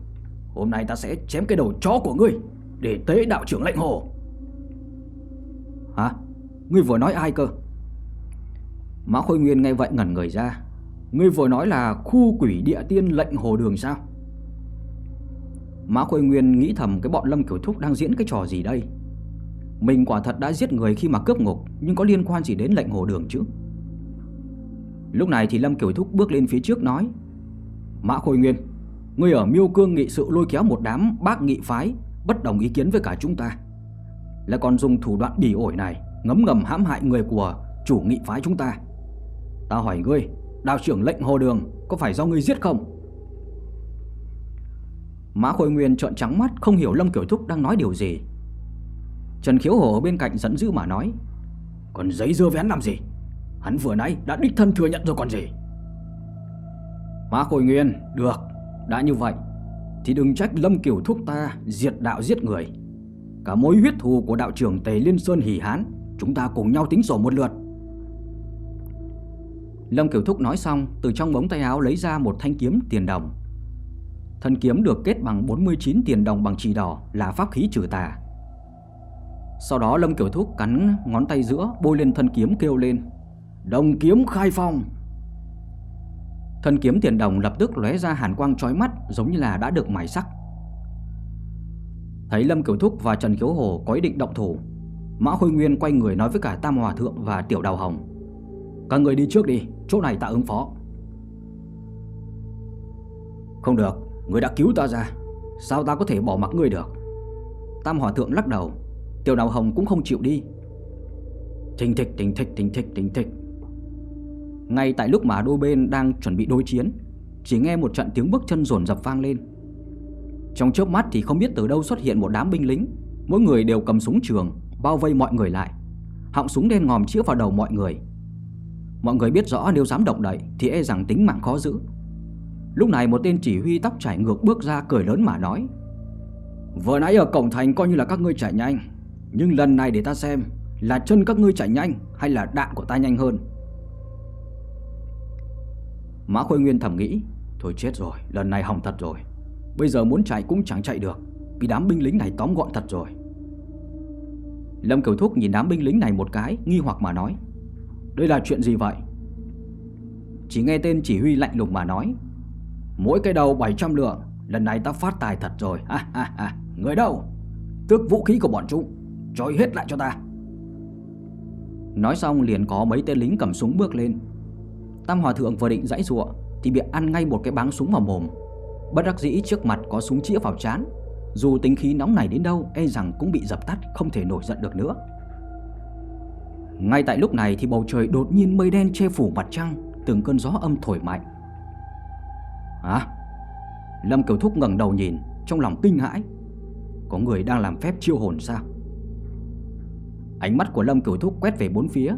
Hôm nay ta sẽ chém cái đầu chó của ngươi Để tế đạo trưởng lệnh hồ. Hả? Ngươi vừa nói ai cơ? Mã Khôi Nguyên nghe vậy ngẩn người ra. Ngươi vừa nói là khu quỷ địa tiên lệnh hồ đường sao? Mã Khôi Nguyên nghĩ thầm cái bọn Lâm Kiểu Thúc đang diễn cái trò gì đây? Mình quả thật đã giết người khi mà cướp ngục, Nhưng có liên quan gì đến lệnh hồ đường chứ? Lúc này thì Lâm Kiểu Thúc bước lên phía trước nói, Mã Khôi Nguyên Ngươi ở miêu cương nghị sự lôi kéo một đám bác nghị phái, Bất đồng ý kiến với cả chúng ta. Lại còn dùng thủ đoạn bỉ ổi này, Ngấm ngầm hãm hại người của chủ nghị phái chúng ta. Ta hỏi ngươi, Đạo trưởng lệnh hồ đường Có phải do ngươi giết không? Mã Khôi Nguyên trợn trắng mắt, Không hiểu Lâm Kiểu Thúc đang nói điều gì. Trần Khiếu Hổ bên cạnh dẫn dữ mà nói, Còn giấy dưa vén làm gì? Hắn vừa nãy đã đích thân thừa nhận rồi còn gì? Mã Khôi Nguyên, Được đã như vậy, Thì đừng trách Lâm Kiểu Thúc ta Diệt đạo giết người. Cả mối huyết thù của đạo trưởng Tề Liên Sơn Hỷ Hán, Chúng ta cùng nhau tính sổ một lượt. Lâm Kiểu Thúc nói xong, Từ trong bóng tay áo lấy ra một thanh kiếm tiền đồng. Thân kiếm được kết bằng 49 tiền đồng bằng chỉ đỏ Là pháp khí trừ tà. Sau đó Lâm Kiểu Thúc cắn ngón tay giữa, Bôi lên thân kiếm kêu lên, Đồng kiếm khai phong! Thân kiếm tiền đồng lập tức lóe ra hàn quang chói mắt, Giống như là đã được mài sắc. Thấy Lâm Kiểu Thúc và Trần Kiếu Hồ có ý định động thủ, Mã Khôi Nguyên quay người nói với cả Tam Hòa Thượng và Tiểu Đào Hồng, Các người đi trước đi, Chỗ này ta ứng phó. Không được, Người đã cứu ta ra, Sao ta có thể bỏ mặc người được? Tam Hòa Thượng lắc đầu, Tiểu Đào Hồng cũng không chịu đi. Thình thịch thình thịch thình thịch thình thịch. Ngay tại lúc mà đôi bên đang chuẩn bị đối chiến, Chỉ nghe một trận tiếng bước chân rồn rập vang lên. Trong chớp mắt thì không biết từ đâu xuất hiện một đám binh lính, Mỗi người đều cầm súng trường, Bao vây mọi người lại. Họng súng đen ngòm chĩa vào đầu mọi người. Mọi người biết rõ nếu dám động đậy Thì e rằng tính mạng khó giữ. Lúc này một tên chỉ huy tóc chảy ngược bước ra cười lớn mà nói, Vừa nãy ở cổng thành coi như là các ngươi chạy nhanh, Nhưng lần này để ta xem Là chân các ngươi chạy nhanh Hay là đạn của ta nhanh hơn. Mã Khôi Nguyên thầm nghĩ Thôi chết rồi lần này hỏng thật rồi. Bây giờ muốn chạy cũng chẳng chạy được Bị đám binh lính này tóm gọn thật rồi. Lâm Kiều Thúc nhìn đám binh lính này một cái Nghi hoặc mà nói Đây là chuyện gì vậy? Chỉ nghe tên chỉ huy lạnh lùng mà nói Mỗi cái đầu 700 lượng Lần này ta phát tài thật rồi. Ha, ha, ha. Người đâu? Tước vũ khí của bọn chúng Trói hết lại cho ta. Nói xong liền có mấy tên lính cầm súng bước lên. Tam Hòa Thượng vừa định dãy ruộng Thì bị ăn ngay một cái báng súng vào mồm. Bất đắc dĩ trước mặt có súng chĩa vào chán Dù tính khí nóng này đến đâu E rằng cũng bị dập tắt, không thể nổi giận được nữa. Ngay tại lúc này thì bầu trời đột nhiên mây đen che phủ mặt trăng, Từng cơn gió âm thổi mạnh. Hả? Lâm Kiều Thúc ngẩng đầu nhìn, Trong lòng kinh hãi. Có người đang làm phép chiêu hồn sao? Ánh mắt của Lâm Kiều Thúc quét về bốn phía.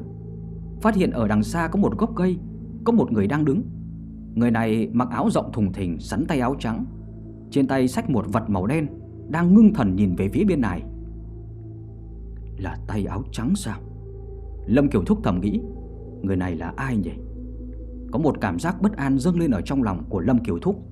Phát hiện ở đằng xa có một gốc cây có một người đang đứng. Người này mặc áo rộng thùng thình, Sắn tay áo trắng. Trên tay xách một vật màu đen, Đang ngưng thần nhìn về phía bên này. Là tay áo trắng sao? Lâm Kiều Thúc thầm nghĩ, Người này là ai nhỉ? Có một cảm giác bất an dâng lên ở trong lòng của Lâm Kiều Thúc.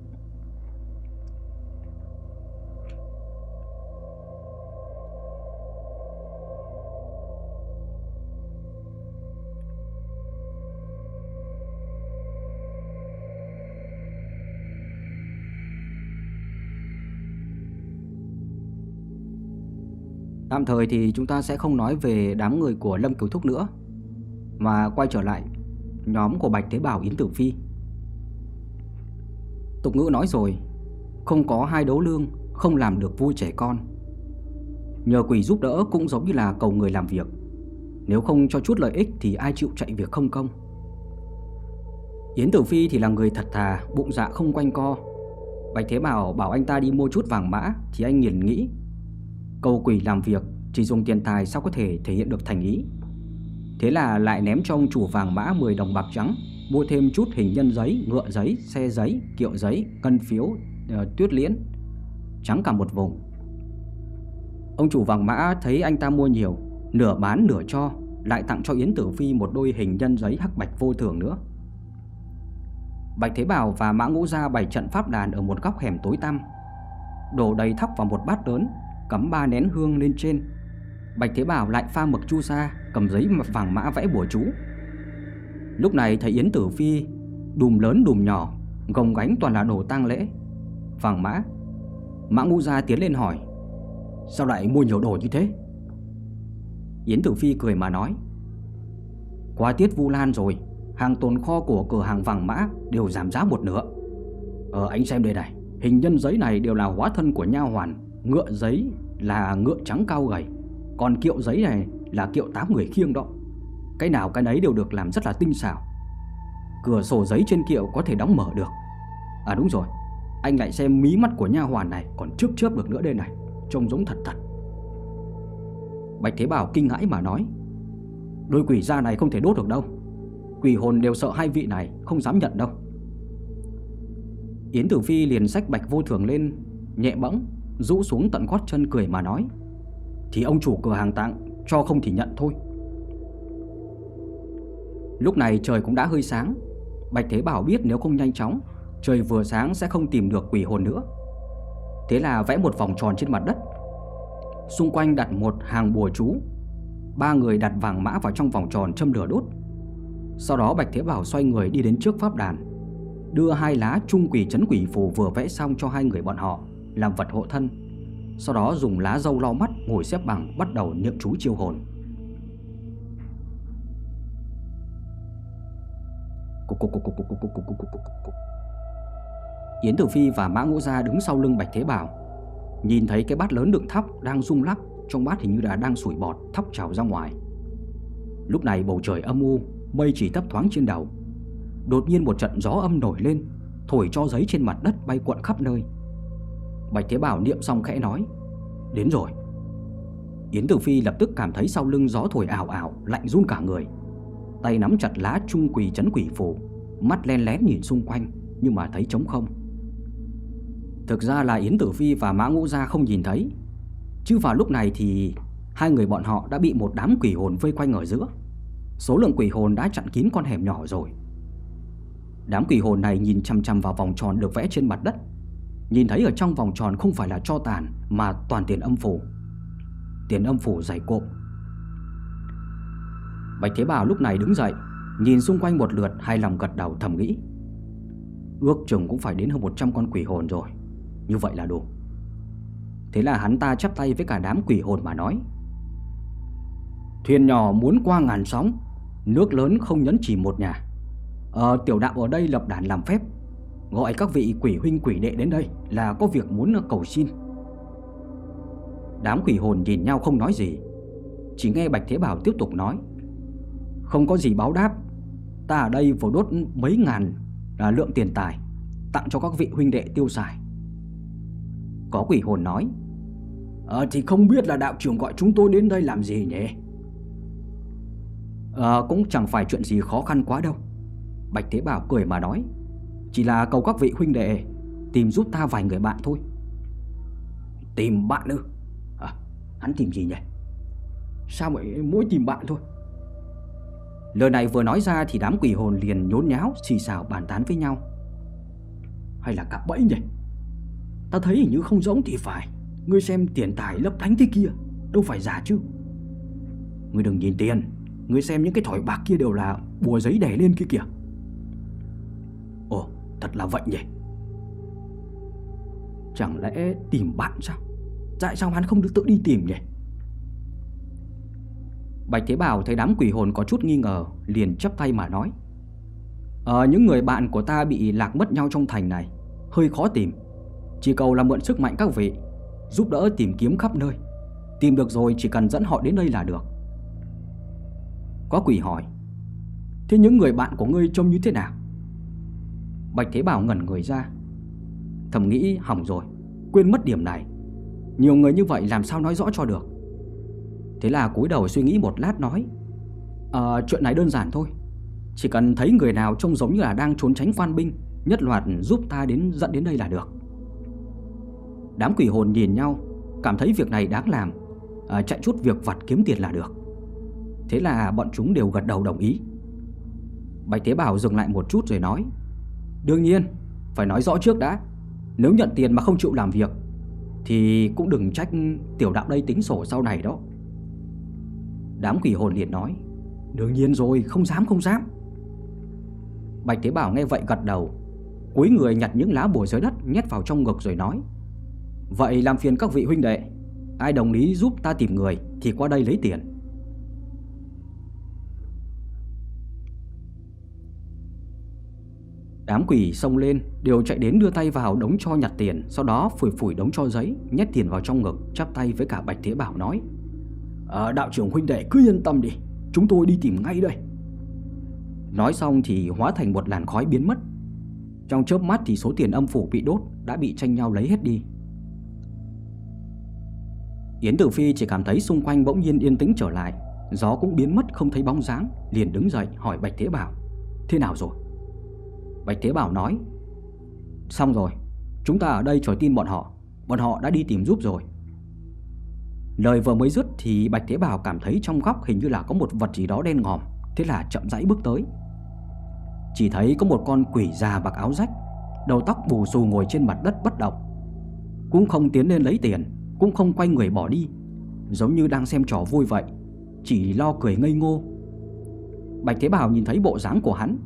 Tạm thời thì chúng ta sẽ không nói về đám người của Lâm Kiều Thúc nữa. Mà quay trở lại, nhóm của Bạch Thế Bảo, Yến Tử Phi. Tục ngữ nói rồi, Không có hai đấu lương, Không làm được vui trẻ con. Nhờ quỷ giúp đỡ cũng giống như là cầu người làm việc. Nếu không cho chút lợi ích Thì ai chịu chạy việc không công? Yến Tử Phi thì là người thật thà, Bụng dạ không quanh co. Bạch Thế Bảo bảo anh ta đi mua chút vàng mã Thì anh nghiền nghĩ Cầu quỷ làm việc chỉ dùng tiền tài sao có thể thể hiện được thành ý? Thế là lại ném cho ông chủ vàng mã 10 đồng bạc trắng Mua thêm chút hình nhân giấy, ngựa giấy, xe giấy, kiệu giấy, cân phiếu, uh, tuyết liễn Trắng cả một vùng. Ông chủ vàng mã thấy anh ta mua nhiều Nửa bán nửa cho Lại tặng cho Yến Tử Phi một đôi hình nhân giấy hắc bạch vô thường nữa. Bạch Thế Bảo và Mã Ngũ Gia bày trận pháp đàn ở một góc hẻm tối tăm. Đổ đầy thóc vào một bát lớn Cắm ba nén hương lên trên. Bạch Thế Bảo lại pha mực chu sa, Cầm giấy vàng mã vẽ bùa chú. Lúc này thấy Yến Tử Phi, Đùm lớn đùm nhỏ, Gồng gánh toàn là đồ tang lễ. Vàng mã. Mã ngu gia tiến lên hỏi, Sao lại mua nhiều đồ như thế? Yến Tử Phi cười mà nói Qua tiết Vu Lan rồi, Hàng tồn kho của cửa hàng vàng mã Đều giảm giá một nửa. Ờ anh xem đây này, Hình nhân giấy này đều là hóa thân của nha hoàn. Ngựa giấy là ngựa trắng cao gầy, Còn kiệu giấy này là kiệu tám người khiêng đó. Cái nào cái nấy đều được làm rất là tinh xảo. Cửa sổ giấy trên kiệu có thể đóng mở được. À đúng rồi, Anh lại xem mí mắt của nha hoàn này Còn chớp chớp được nữa đây này, Trông giống thật thật. Bạch Thế Bảo kinh hãi mà nói, Đôi quỷ da này không thể đốt được đâu. Quỷ hồn đều sợ hai vị này Không dám nhận đâu. Yến Tử Phi liền sách bạch vô thường lên, Nhẹ bẫng Rũ xuống tận gót chân cười mà nói, Thì ông chủ cửa hàng tặng Cho không thì nhận thôi. Lúc này trời cũng đã hơi sáng, Bạch Thế Bảo biết nếu không nhanh chóng, Trời vừa sáng sẽ không tìm được quỷ hồn nữa. Thế là vẽ một vòng tròn trên mặt đất. Xung quanh đặt một hàng bùa chú, Ba người đặt vàng mã vào trong vòng tròn châm lửa đốt. Sau đó Bạch Thế Bảo xoay người đi đến trước pháp đàn, Đưa hai lá trung quỷ chấn quỷ phù vừa vẽ xong cho hai người bọn họ làm vật hộ thân Sau đó dùng lá dâu lo mắt ngồi xếp bằng bắt đầu niệm chú chiêu hồn Yến Tử Phi và Mã Ngũ Gia đứng sau lưng Bạch Thế Bảo Nhìn thấy cái bát lớn đựng thóc đang rung lắc Trong bát hình như đã đang sủi bọt thóc trào ra ngoài Lúc này bầu trời âm u Mây chỉ thấp thoáng trên đầu Đột nhiên một trận gió âm nổi lên Thổi cho giấy trên mặt đất bay cuộn khắp nơi Bạch Thế Bảo niệm xong khẽ nói, Đến rồi. Yến Tử Phi lập tức cảm thấy sau lưng gió thổi ảo ảo Lạnh run cả người. Tay nắm chặt lá trung quỳ chấn quỷ phù, Mắt len lén nhìn xung quanh, Nhưng mà thấy trống không. Thực ra là Yến Tử Phi và Mã Ngũ Gia không nhìn thấy, Chứ vào lúc này thì Hai người bọn họ đã bị một đám quỷ hồn vây quanh ở giữa. Số lượng quỷ hồn đã chặn kín con hẻm nhỏ rồi. Đám quỷ hồn này nhìn chăm chăm vào vòng tròn được vẽ trên mặt đất Nhìn thấy ở trong vòng tròn không phải là cho tàn, Mà toàn tiền âm phủ. Tiền âm phủ dày cộm. Bạch Thế Bảo lúc này đứng dậy, Nhìn xung quanh một lượt hai lòng gật đầu thầm nghĩ. Ước chừng cũng phải đến hơn 100 con quỷ hồn rồi. Như vậy là đủ. Thế là hắn ta chắp tay với cả đám quỷ hồn mà nói. Thuyền nhỏ muốn qua ngàn sóng, Nước lớn không nhấn chỉ một nhà. Ờ tiểu đạo ở đây lập đàn làm phép. Gọi các vị quỷ huynh quỷ đệ đến đây Là có việc muốn cầu xin. Đám quỷ hồn nhìn nhau không nói gì. Chỉ nghe Bạch Thế Bảo tiếp tục nói, Không có gì báo đáp. Ta ở đây vừa đốt mấy ngàn là lượng tiền tài, Tặng cho các vị huynh đệ tiêu xài. Có quỷ hồn nói Ờ thì không biết là đạo trưởng gọi chúng tôi đến đây làm gì nhỉ? Ờ cũng chẳng phải chuyện gì khó khăn quá đâu. Bạch Thế Bảo cười mà nói chỉ là cầu các vị huynh đệ Tìm giúp ta vài người bạn thôi. Tìm bạn ư? À hắn tìm gì nhỉ? Sao mà mỗi tìm bạn thôi? Lời này vừa nói ra thì đám quỷ hồn liền nhốn nháo, Xì xào bàn tán với nhau. Hay là cặp bẫy nhỉ? Ta thấy hình như không giống thì phải. Ngươi xem tiền tài lấp lánh thế kia, Đâu phải giả chứ? Ngươi đừng nhìn tiền. Ngươi xem những cái thỏi bạc kia đều là bùa giấy đè lên kia kìa thật là vậy nhỉ? Chẳng lẽ tìm bạn sao? Tại sao hắn không được tự đi tìm nhỉ? Bạch Thế Bảo thấy đám quỷ hồn có chút nghi ngờ, Liền chấp tay mà nói Ờ những người bạn của ta bị lạc mất nhau trong thành này, Hơi khó tìm. Chỉ cầu là mượn sức mạnh các vị, Giúp đỡ tìm kiếm khắp nơi. Tìm được rồi chỉ cần dẫn họ đến đây là được. Có quỷ hỏi, Thế những người bạn của ngươi trông như thế nào? Bạch Thế Bảo ngẩn người ra. Thầm nghĩ hỏng rồi Quên mất điểm này. Nhiều người như vậy làm sao nói rõ cho được? Thế là cúi đầu suy nghĩ một lát nói à, Chuyện này đơn giản thôi. Chỉ cần thấy người nào trông giống như là đang trốn tránh quan binh Nhất loạt giúp ta đến dẫn đến đây là được. Đám quỷ hồn nhìn nhau Cảm thấy việc này đáng làm. À, Chạy chút việc vặt kiếm tiền là được. Thế là bọn chúng đều gật đầu đồng ý. Bạch Thế Bảo dừng lại một chút rồi nói Đương nhiên, Phải nói rõ trước đã, Nếu nhận tiền mà không chịu làm việc, Thì cũng đừng trách tiểu đạo đây tính sổ sau này đó. Đám quỷ hồn liền nói, Đương nhiên rồi, không dám không dám. Bạch thế Bảo nghe vậy gật đầu, Cúi người nhặt những lá bùa dưới đất, Nhét vào trong ngực rồi nói, Vậy làm phiền các vị huynh đệ, Ai đồng ý giúp ta tìm người Thì qua đây lấy tiền. Đám quỷ xông lên Đều chạy đến đưa tay vào đống cho nhặt tiền Sau đó phủi phủi đống cho giấy Nhét tiền vào trong ngực Chắp tay với cả Bạch Thế Bảo nói à, Đạo trưởng huynh đệ cứ yên tâm đi Chúng tôi đi tìm ngay đây. Nói xong thì hóa thành một làn khói biến mất. Trong chớp mắt thì số tiền âm phủ bị đốt Đã bị tranh nhau lấy hết đi. Yến Tử Phi chỉ cảm thấy xung quanh bỗng nhiên yên tĩnh trở lại Gió cũng biến mất không thấy bóng dáng Liền đứng dậy hỏi Bạch Thế Bảo Thế nào rồi? Bạch Thế Bảo nói, Xong rồi, Chúng ta ở đây chờ tin bọn họ Bọn họ đã đi tìm giúp rồi. Lời vừa mới dứt thì Bạch Thế Bảo cảm thấy trong góc hình như là có một vật gì đó đen ngòm, Thế là chậm rãi bước tới. Chỉ thấy có một con quỷ già mặc áo rách, Đầu tóc bù xù ngồi trên mặt đất bất động. Cũng không tiến lên lấy tiền, Cũng không quay người bỏ đi, Giống như đang xem trò vui vậy, Chỉ lo cười ngây ngô. Bạch Thế Bảo nhìn thấy bộ dáng của hắn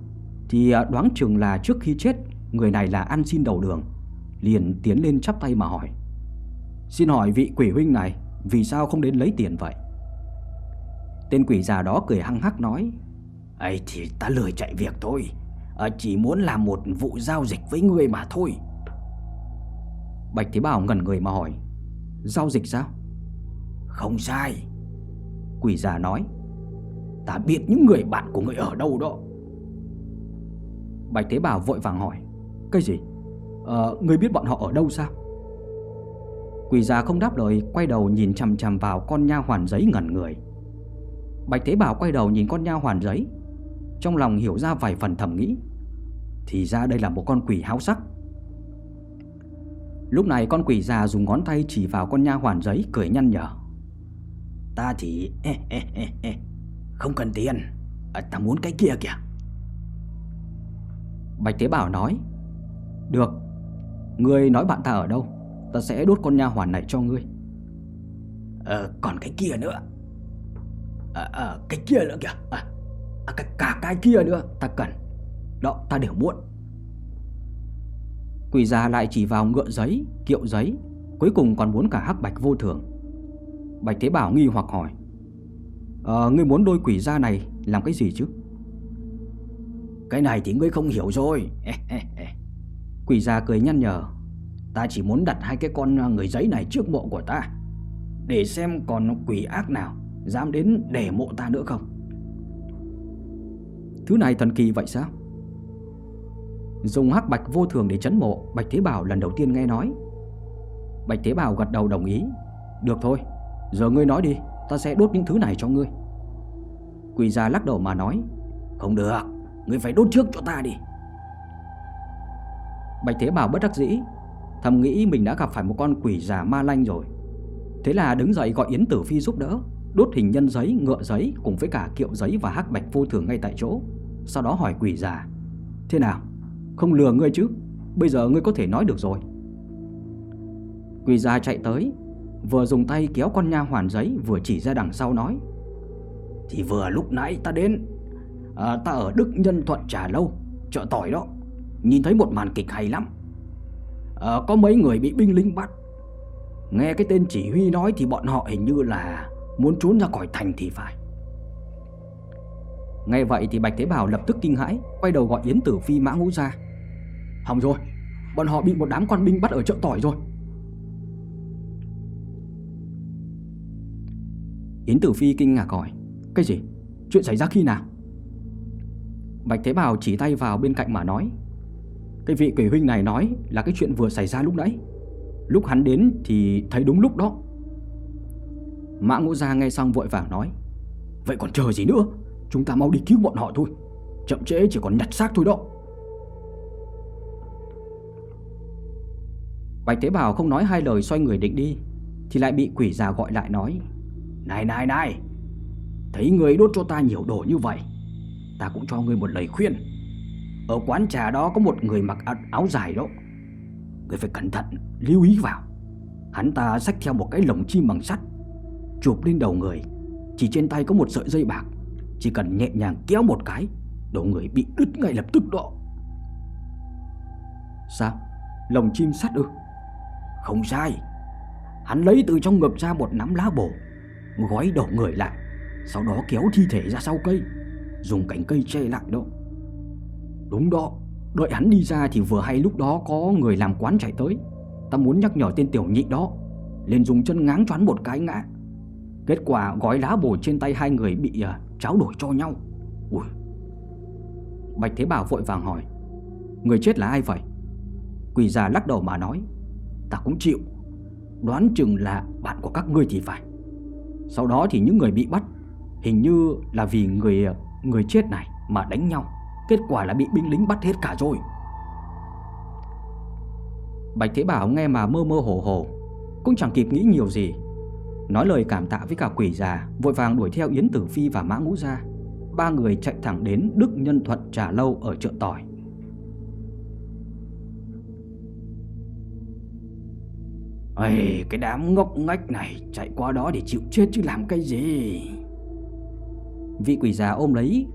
thì à, đoán chừng là trước khi chết Người này là ăn xin đầu đường. Liền tiến lên chắp tay mà hỏi. Xin hỏi vị quỷ huynh này Vì sao không đến lấy tiền vậy? Tên quỷ già đó cười hăng hắc nói. Ấy thì ta lười chạy việc thôi. À, Chỉ muốn làm một vụ giao dịch với người mà thôi. Bạch Thế Bảo ngẩn người mà hỏi. Giao dịch sao? Không sai. Quỷ già nói. Ta biết những người bạn của người ở đâu đó. Bạch Thế Bảo vội vàng hỏi Cái gì? Ờ, người biết bọn họ ở đâu sao? Quỷ già không đáp lời Quay đầu nhìn chằm chằm vào con nha hoàn giấy ngẩn người. Bạch Thế Bảo quay đầu nhìn con nha hoàn giấy Trong lòng hiểu ra vài phần thầm nghĩ Thì ra đây là một con quỷ háo sắc. Lúc này con quỷ già dùng ngón tay chỉ vào con nha hoàn giấy cười nhăn nhở Ta thì eh, eh, eh, Không cần tiền. À, ta muốn cái kia kìa. Bạch Thế Bảo nói Được Ngươi nói bạn ta ở đâu Ta sẽ đốt con nha hoàn này cho ngươi. Ờ còn cái kia nữa. À, à, Cái kia nữa kìa. À, à, cả, cả cái kia nữa. Ta cần. Đó ta đều muốn. Quỷ già lại chỉ vào ngựa giấy Kiệu giấy Cuối cùng còn muốn cả hắc bạch vô thường. Bạch Thế Bảo nghi hoặc hỏi Ờ ngươi muốn đôi quỷ gia này Làm cái gì chứ cái này thì ngươi không hiểu rồi. Quỷ già cười nhăn nhở. Ta chỉ muốn đặt hai cái con người giấy này trước mộ của ta, Để xem còn quỷ ác nào Dám đến để mộ ta nữa không. Thứ này thần kỳ vậy sao? Dùng hắc bạch vô thường để chấn mộ, Bạch Thế Bảo lần đầu tiên nghe nói. Bạch Thế Bảo gật đầu đồng ý. Được thôi, Giờ ngươi nói đi, Ta sẽ đốt những thứ này cho ngươi. Quỷ già lắc đầu mà nói, Không được người phải đốt trước cho ta đi. Bạch Thế Bảo bất đắc dĩ Thầm nghĩ mình đã gặp phải một con quỷ già ma lanh rồi. Thế là đứng dậy gọi Yến Tử Phi giúp đỡ Đốt hình nhân giấy, ngựa giấy Cùng với cả kiệu giấy và hắc bạch vô thường ngay tại chỗ Sau đó hỏi quỷ già Thế nào? Không lừa ngươi chứ? Bây giờ ngươi có thể nói được rồi. Quỷ già chạy tới Vừa dùng tay kéo con nha hoàn giấy Vừa chỉ ra đằng sau nói Thì vừa lúc nãy ta đến à, Ta ở Đức Nhân Thuận Trà Lâu Chợ tỏi đó. Nhìn thấy một màn kịch hay lắm. À, Có mấy người bị binh lính bắt. Nghe cái tên chỉ huy nói Thì bọn họ hình như là Muốn trốn ra khỏi thành thì phải. Ngay vậy thì Bạch Thế Bảo lập tức kinh hãi Quay đầu gọi Yến Tử Phi mã ngũ ra. Hỏng rồi Bọn họ bị một đám quan binh bắt ở chợ tỏi rồi. Yến Tử Phi kinh ngạc hỏi Cái gì? Chuyện xảy ra khi nào? Bạch Thế Bảo chỉ tay vào bên cạnh mà nói. Cái vị quỷ huynh này nói là cái chuyện vừa xảy ra lúc nãy. Lúc hắn đến thì thấy đúng lúc đó. Mã Ngũ Gia nghe xong vội vàng nói. Vậy còn chờ gì nữa? Chúng ta mau đi cứu bọn họ thôi. Chậm trễ chỉ còn nhặt xác thôi đó. Bạch Thế Bảo không nói hai lời xoay người định đi, Thì lại bị quỷ già gọi lại nói. Này này này! Thấy người đốt cho ta nhiều đồ như vậy Ta cũng cho ngươi một lời khuyên. Ở quán trà đó có một người mặc áo dài đó. Ngươi phải cẩn thận, Lưu ý vào. Hắn ta xách theo một cái lồng chim bằng sắt, Chụp lên đầu người. Chỉ trên tay có một sợi dây bạc, Chỉ cần nhẹ nhàng kéo một cái, Đầu người bị đứt ngay lập tức đó. Sao? Lồng chim sắt ư? Không sai. Hắn lấy từ trong ngực ra một nắm lá bổ Gói đầu người lại, Sau đó kéo thi thể ra sau cây. Dùng cành cây che lại đó. Đúng đó Đợi hắn đi ra thì vừa hay lúc đó có người làm quán chạy tới. Ta muốn nhắc nhở tên tiểu nhị đó liền dùng chân ngáng choán một cái ngã. Kết quả gói lá bổ trên tay hai người bị uh, tráo đổi cho nhau. Ui. Bạch Thế Bảo vội vàng hỏi Người chết là ai vậy? Quỷ già lắc đầu mà nói Ta cũng chịu Đoán chừng là bạn của các ngươi thì phải. Sau đó thì những người bị bắt Hình như là vì người à, người chết này mà đánh nhau Kết quả là bị binh lính bắt hết cả rồi. Bạch Thế Bảo nghe mà mơ mơ hồ hồ Cũng chẳng kịp nghĩ nhiều gì. Nói lời cảm tạ với cả quỷ già Vội vàng đuổi theo Yến Tử Phi và Mã Ngũ Gia. Ba người chạy thẳng đến Đức Nhân Thuận Trà Lâu ở chợ tỏi. Ây, cái đám ngốc ngách này chạy qua đó để chịu chết chứ làm cái gì? Vị quỷ già ôm lấy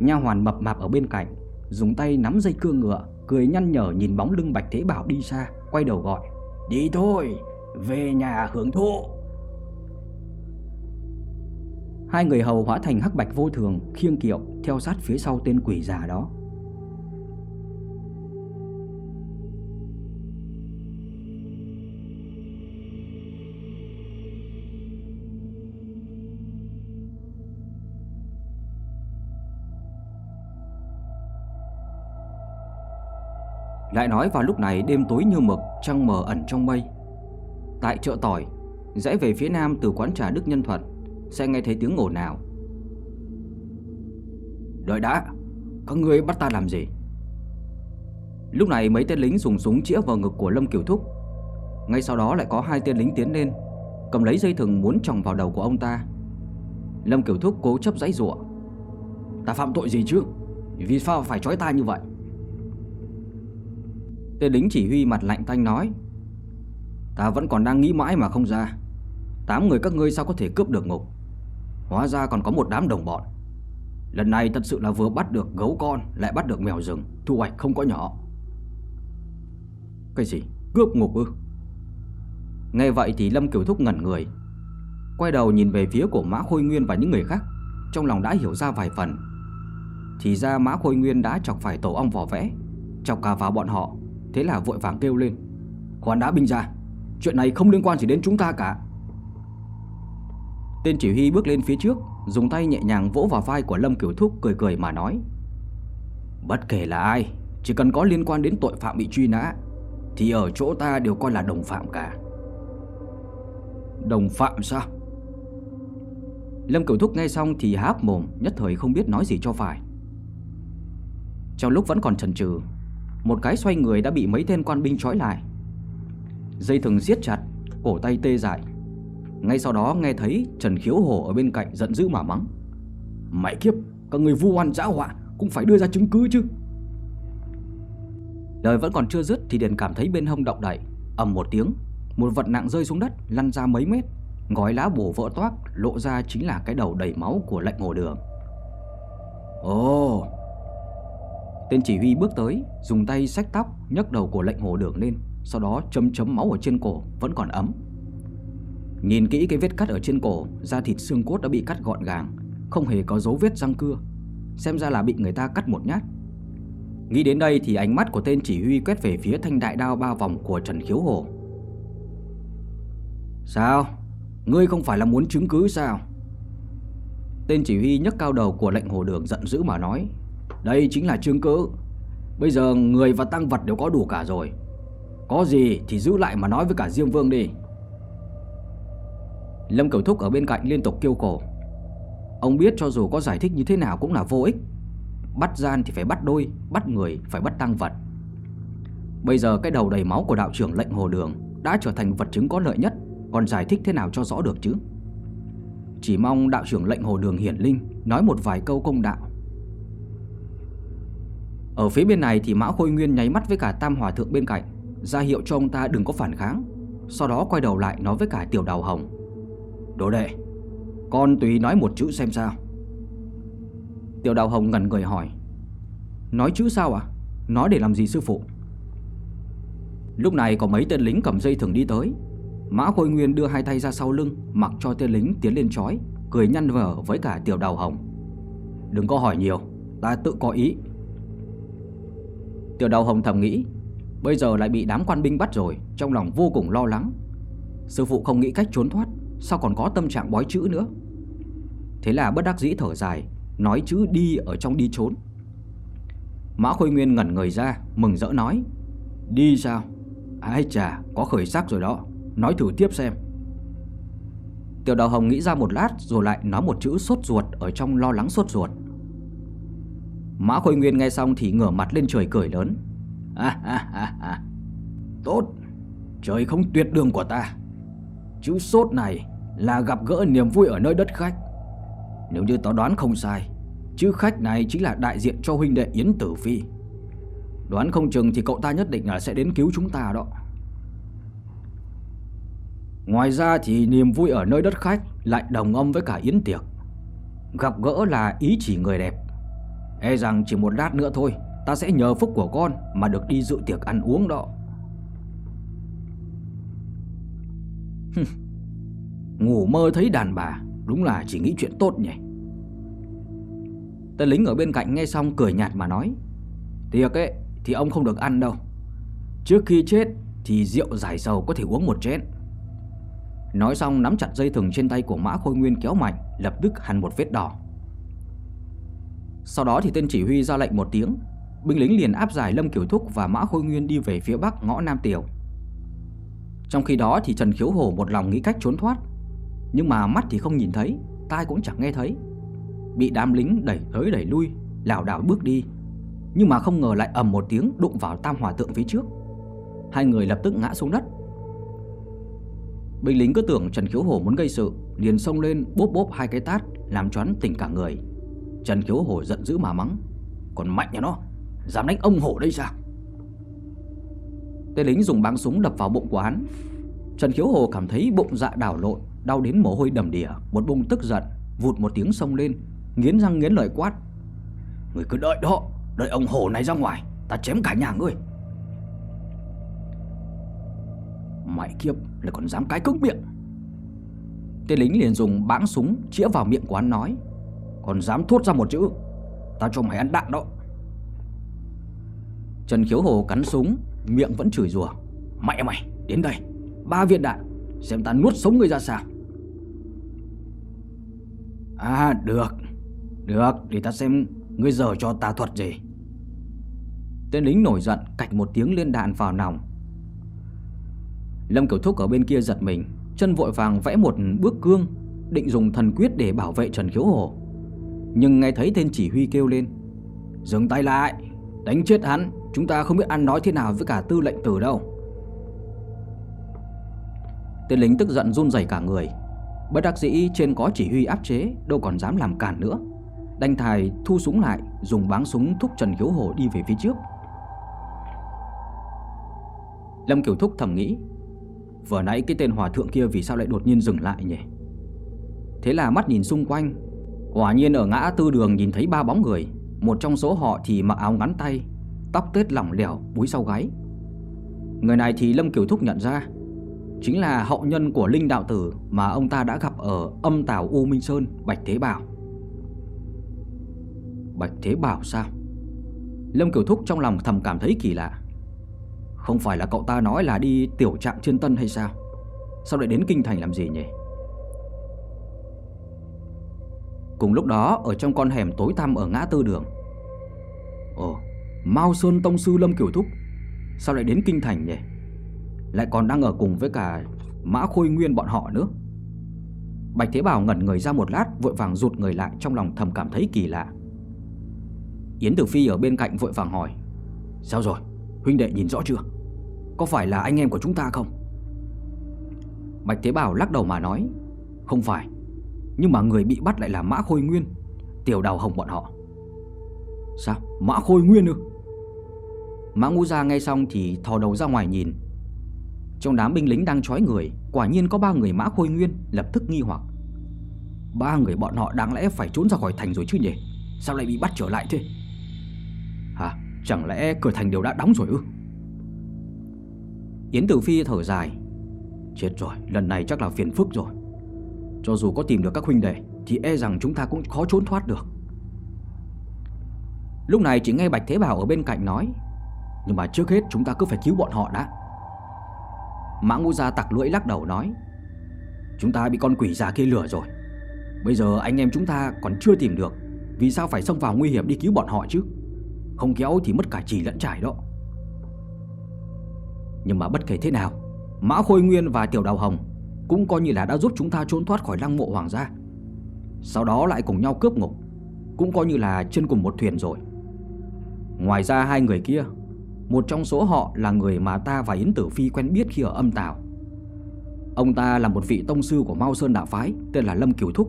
Nha hoàn mập mạp ở bên cạnh Dùng tay nắm dây cương ngựa Cười nhăn nhở nhìn bóng lưng Bạch Thế Bảo đi xa Quay đầu gọi Đi thôi, về nhà hưởng thụ. Hai người hầu hóa thành hắc bạch vô thường Khiêng kiệu theo sát phía sau tên quỷ già đó. Lại nói vào lúc này đêm tối như mực, Trăng mờ ẩn trong mây. Tại chợ tỏi, Rẽ về phía nam từ quán trà Đức Nhân Thuận Sẽ nghe thấy tiếng ồn nào Đợi đã, Các ngươi bắt ta làm gì? Lúc này mấy tên lính dùng súng chĩa vào ngực của Lâm Kiều Thúc. Ngay sau đó lại có hai tên lính tiến lên, Cầm lấy dây thừng muốn tròng vào đầu của ông ta. Lâm Kiều Thúc cố chấp giãy giụa. Ta phạm tội gì chứ? Vì sao phải trói ta như vậy? Tên lính chỉ huy mặt lạnh tanh nói, Ta vẫn còn đang nghĩ mãi mà không ra. Tám người các ngươi sao có thể cướp được ngục? Hóa ra còn có một đám đồng bọn. Lần này thật sự là vừa bắt được gấu con, Lại bắt được mèo rừng, Thu hoạch không có nhỏ. Cái gì? Cướp ngục ư? Nghe vậy thì Lâm Kiều Thúc ngẩn người, Quay đầu nhìn về phía của Mã Khôi Nguyên và những người khác, Trong lòng đã hiểu ra vài phần. Thì ra Mã Khôi Nguyên đã chọc phải tổ ong vỏ vẽ, Chọc cả vào bọn họ. Thế là vội vàng kêu lên, Khoan đã, binh ra Chuyện này không liên quan gì đến chúng ta cả. Tên chỉ huy bước lên phía trước, Dùng tay nhẹ nhàng vỗ vào vai của Lâm Kiểu Thúc, cười cười mà nói, Bất kể là ai, Chỉ cần có liên quan đến tội phạm bị truy nã, Thì ở chỗ ta đều coi là đồng phạm cả. Đồng phạm sao? Lâm Kiểu Thúc nghe xong thì háp mồm, Nhất thời không biết nói gì cho phải. Trong lúc vẫn còn chần chừ một cái xoay người đã bị mấy tên quan binh trói lại. Dây thừng siết chặt, Cổ tay tê dại. Ngay sau đó nghe thấy Trần Khiếu Hồ ở bên cạnh giận dữ mà mắng. Mày kiếp, Các người vu oan dã họa Cũng phải đưa ra chứng cứ chứ. Lời vẫn còn chưa dứt Thì Điền cảm thấy bên hông động đậy, ầm một tiếng, Một vật nặng rơi xuống đất, lăn ra mấy mét. Gói lá bổ vỡ toác, Lộ ra chính là cái đầu đầy máu của lệnh hồ đường. Ồ Tên chỉ huy bước tới, Dùng tay xách tóc, nhấc đầu của lệnh hồ đường lên, sau đó chấm chấm máu ở trên cổ, vẫn còn ấm. Nhìn kỹ cái vết cắt ở trên cổ, Da thịt xương cốt đã bị cắt gọn gàng, Không hề có dấu vết răng cưa. Xem ra là bị người ta cắt một nhát. Nghĩ đến đây thì ánh mắt của tên chỉ huy quét về phía thanh đại đao ba vòng của Trần Khiếu Hồ. Sao? Ngươi không phải là muốn chứng cứ sao? Tên chỉ huy nhấc cao đầu của lệnh hồ đường giận dữ mà nói. Đây chính là chứng cứ. Bây giờ người và tăng vật đều có đủ cả rồi. Có gì thì giữ lại mà nói với cả Diêm Vương đi. Lâm Cửu Thúc ở bên cạnh liên tục kêu cổ Ông biết cho dù có giải thích như thế nào cũng là vô ích. Bắt gian thì phải bắt đôi, Bắt người, phải bắt tăng vật. Bây giờ cái đầu đầy máu của đạo trưởng lệnh hồ đường Đã trở thành vật chứng có lợi nhất, Còn giải thích thế nào cho rõ được chứ? Chỉ mong đạo trưởng lệnh hồ đường hiển linh Nói một vài câu công đạo. Ở phía bên này thì Mã Khôi Nguyên nháy mắt với cả Tam Hòa Thượng bên cạnh. Ra hiệu cho ông ta đừng có phản kháng. Sau đó quay đầu lại nói với cả tiểu đào hồng. Đồ đệ, Con tùy nói một chữ xem sao. Tiểu đào hồng ngẩn người hỏi. Nói chữ sao à Nói để làm gì sư phụ? Lúc này có mấy tên lính cầm dây thừng đi tới. Mã Khôi Nguyên đưa hai tay ra sau lưng, Mặc cho tên lính tiến lên chói Cười nhăn vở với cả tiểu đào hồng. Đừng có hỏi nhiều, Ta tự có ý. Tiểu đào hồng thầm nghĩ, Bây giờ lại bị đám quan binh bắt rồi, Trong lòng vô cùng lo lắng. Sư phụ không nghĩ cách trốn thoát, Sao còn có tâm trạng bói chữ nữa? Thế là bất đắc dĩ thở dài, Nói chữ đi ở trong đi trốn. Mã Khôi Nguyên ngẩn người ra, Mừng rỡ nói, Đi sao? Ai chà, có khởi sắc rồi đó, Nói thử tiếp xem. Tiểu đào hồng nghĩ ra một lát Rồi lại nói một chữ sốt ruột Ở trong lo lắng sốt ruột. Mã Khôi Nguyên nghe xong thì ngửa mặt lên trời cười lớn. Tốt. Trời không tuyệt đường của ta. Chữ sốt này là gặp gỡ niềm vui ở nơi đất khách. Nếu như tao đoán không sai, Chữ khách này chính là đại diện cho huynh đệ Yến Tử Phi. Đoán không chừng thì cậu ta nhất định là sẽ đến cứu chúng ta đó. Ngoài ra thì niềm vui ở nơi đất khách lại đồng âm với cả Yến Tiệc. Gặp gỡ là ý chỉ người đẹp. E rằng chỉ một lát nữa thôi, Ta sẽ nhờ phúc của con mà được đi dự tiệc ăn uống đó. Ngủ mơ thấy đàn bà, Đúng là chỉ nghĩ chuyện tốt nhỉ. Tên lính ở bên cạnh nghe xong cười nhạt mà nói, Tiệc ấy thì ông không được ăn đâu. Trước khi chết thì rượu giải sầu có thể uống một chén. Nói xong nắm chặt dây thừng trên tay của Mã Khôi Nguyên kéo mạnh, Lập tức hằn một vết đỏ. Sau đó thì tên chỉ huy ra lệnh một tiếng binh lính liền áp giải Lâm Kiểu Thúc và Mã Khôi Nguyên đi về phía bắc ngõ Nam Tiểu. Trong khi đó thì Trần Khiếu hổ một lòng nghĩ cách trốn thoát, nhưng mà mắt thì không nhìn thấy, tai cũng chẳng nghe thấy. Bị đám lính đẩy tới đẩy lui, lảo đảo bước đi, nhưng mà không ngờ lại ầm một tiếng đụng vào Tam Hòa Tượng phía trước. Hai người lập tức ngã xuống đất. Binh lính cứ tưởng Trần Khiếu hổ muốn gây sự, liền xông lên bốp bốp hai cái tát, làm choán tỉnh cả người. Trần Khiếu Hổ giận dữ mà mắng, còn mạnh nhà nó, Dám đánh ông hổ đây sao? Tên lính dùng báng súng đập vào bụng của hắn. Trần Khiếu Hồ cảm thấy bụng dạ đảo lộn Đau đến mồ hôi đầm đìa Một bụng tức giận Vụt một tiếng sông lên Nghiến răng nghiến lời quát. Người cứ đợi đó Đợi ông hổ này ra ngoài Ta chém cả nhà ngươi. Mày kiếp lại còn dám cái cứng miệng. Tên lính liền dùng báng súng Chĩa vào miệng của hắn nói. Còn dám thốt ra một chữ tao cho mày ăn đạn đó. Trần Khiếu Hồ cắn súng, Miệng vẫn chửi rủa, Mẹ mày, đến đây, Ba viên đạn, Xem ta nuốt sống người ra sao. À được Được, để ta xem Ngươi giờ cho ta thuật gì. Tên lính nổi giận cạch một tiếng lên đạn vào nòng. Lâm Kiểu Thúc ở bên kia giật mình, Chân vội vàng vẽ một bước cương Định dùng thần quyết để bảo vệ Trần Khiếu Hồ. Nhưng nghe thấy tên chỉ huy kêu lên, Dừng tay lại, Đánh chết hắn, Chúng ta không biết ăn nói thế nào với cả tư lệnh tử đâu. Tên lính tức giận run rẩy cả người. Bất đắc dĩ trên có chỉ huy áp chế, Đâu còn dám làm cản nữa. Đanh thài thu súng lại, Dùng báng súng thúc Trần Hiếu Hồ đi về phía trước. Lâm Kiều Thúc thầm nghĩ, Vừa nãy cái tên hòa thượng kia vì sao lại đột nhiên dừng lại nhỉ? Thế là mắt nhìn xung quanh Quả nhiên ở ngã tư đường nhìn thấy ba bóng người. Một trong số họ thì mặc áo ngắn tay, Tóc tết lỏng lẻo, búi sau gáy. Người này thì Lâm Kiều Thúc nhận ra, Chính là hậu nhân của Linh Đạo Tử Mà ông ta đã gặp ở âm tảo U Minh Sơn, Bạch Thế Bảo. Bạch Thế Bảo sao? Lâm Kiều Thúc trong lòng thầm cảm thấy kỳ lạ. Không phải là cậu ta nói là đi tiểu trạng trên tân hay sao? Sao lại đến Kinh Thành làm gì nhỉ? Cùng lúc đó, ở trong con hẻm tối tăm ở ngã tư đường. Ồ, Mao Sơn Tông Sư Lâm Kiều Thúc, Sao lại đến Kinh Thành nhỉ? Lại còn đang ở cùng với cả Mã Khôi Nguyên bọn họ nữa. Bạch Thế Bảo ngẩn người ra một lát, Vội vàng rụt người lại trong lòng thầm cảm thấy kỳ lạ. Yến Tử Phi ở bên cạnh vội vàng hỏi, Sao rồi? Huynh đệ nhìn rõ chưa? Có phải là anh em của chúng ta không? Bạch Thế Bảo lắc đầu mà nói, Không phải. Nhưng mà người bị bắt lại là Mã Khôi Nguyên. Tiểu đào hồng bọn họ. Sao? Mã Khôi Nguyên ư? Mã Ngũ Gia nghe xong thì thò đầu ra ngoài nhìn. Trong đám binh lính đang trói người, Quả nhiên có ba người Mã Khôi Nguyên Lập tức nghi hoặc. Ba người bọn họ đáng lẽ phải trốn ra khỏi thành rồi chứ nhỉ? Sao lại bị bắt trở lại thế? Hả? Chẳng lẽ cửa thành đều đã đóng rồi ư? Yến Tử Phi thở dài. Chết rồi, lần này chắc là phiền phức rồi. Cho dù có tìm được các huynh đệ, Thì e rằng chúng ta cũng khó trốn thoát được. Lúc này chỉ nghe Bạch Thế Bảo ở bên cạnh nói, Nhưng mà trước hết chúng ta cứ phải cứu bọn họ đã. Mã Ngũ Gia tặc lưỡi lắc đầu nói, Chúng ta bị con quỷ già kia lừa rồi. Bây giờ anh em chúng ta còn chưa tìm được, Vì sao phải xông vào nguy hiểm đi cứu bọn họ chứ? Không kéo thì mất cả chỉ lẫn trải đó. Nhưng mà bất kể thế nào, Mã Khôi Nguyên và Tiểu Đào Hồng cũng coi như là đã giúp chúng ta trốn thoát khỏi lăng mộ hoàng gia. Sau đó lại cùng nhau cướp ngục, Cũng coi như là chân cùng một thuyền rồi. Ngoài ra hai người kia, Một trong số họ là người mà ta và Yến Tử Phi quen biết khi ở âm tào. Ông ta là một vị tông sư của Mao Sơn Đạo Phái, Tên là Lâm Kiều Thúc.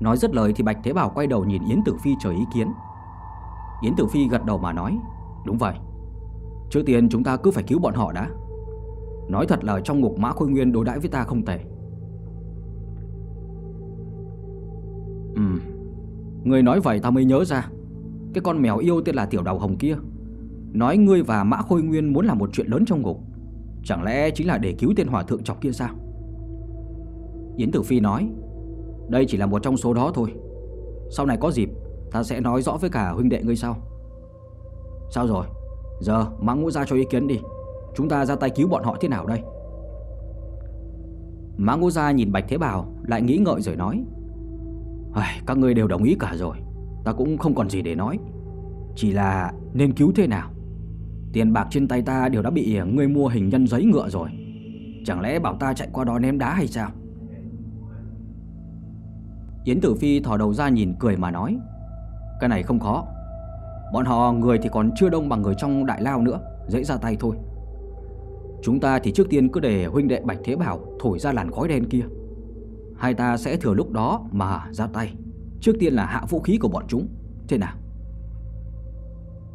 Nói rất lời thì Bạch Thế Bảo quay đầu nhìn Yến Tử Phi chờ ý kiến. Yến Tử Phi gật đầu mà nói, Đúng vậy. Trước tiên chúng ta cứ phải cứu bọn họ đã. Nói thật là trong ngục Mã Khôi Nguyên đối đãi với ta không tệ. Ừm, Người nói vậy ta mới nhớ ra. Cái con mèo yêu tên là Tiểu Đào Hồng kia. Nói ngươi và Mã Khôi Nguyên muốn làm một chuyện lớn trong ngục, Chẳng lẽ chính là để cứu tên hòa thượng chọc kia sao? Yến Tử Phi nói, Đây chỉ là một trong số đó thôi. Sau này có dịp, Ta sẽ nói rõ với cả huynh đệ ngươi sau. Sao rồi? Giờ mang Ngũ ra cho ý kiến đi. Chúng ta ra tay cứu bọn họ thế nào đây? Mã Ngô Gia nhìn Bạch Thế Bảo, Lại nghĩ ngợi rồi nói. Các ngươi đều đồng ý cả rồi. Ta cũng không còn gì để nói. Chỉ là nên cứu thế nào? Tiền bạc trên tay ta đều đã bị ngươi mua hình nhân giấy ngựa rồi. Chẳng lẽ bảo ta chạy qua đó ném đá hay sao? Yến Tử Phi thò đầu ra nhìn cười mà nói. Cái này không khó. Bọn họ người thì còn chưa đông bằng người trong đại lao nữa. Dễ ra tay thôi. Chúng ta thì trước tiên cứ để huynh đệ Bạch Thế Bảo Thổi ra làn khói đen kia. Hai ta sẽ thừa lúc đó mà ra tay. Trước tiên là hạ vũ khí của bọn chúng. Thế nào?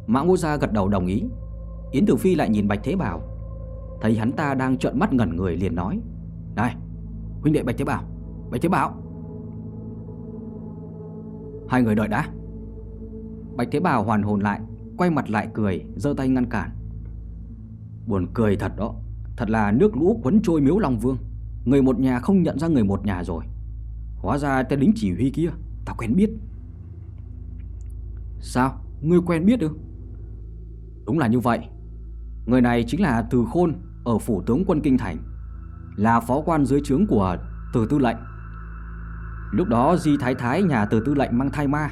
Mã Ngô Gia gật đầu đồng ý. Yến Tử Phi lại nhìn Bạch Thế Bảo. Thấy hắn ta đang trợn mắt ngẩn người liền nói, Này, huynh đệ Bạch Thế Bảo, Bạch Thế Bảo. Hai người đợi đã. Bạch Thế Bảo hoàn hồn lại, Quay mặt lại cười, giơ tay ngăn cản. Buồn cười thật đó. Thật là nước lũ quấn trôi miếu Long Vương. Người một nhà không nhận ra người một nhà rồi. Hóa ra tên lính chỉ huy kia, Ta quen biết. Sao? Ngươi quen biết được Đúng là như vậy. Người này chính là Từ Khôn Ở phủ tướng quân Kinh Thành, Là phó quan dưới trướng của Từ Tư lệnh. Lúc đó Di Thái Thái, nhà Từ Tư lệnh mang thai ma.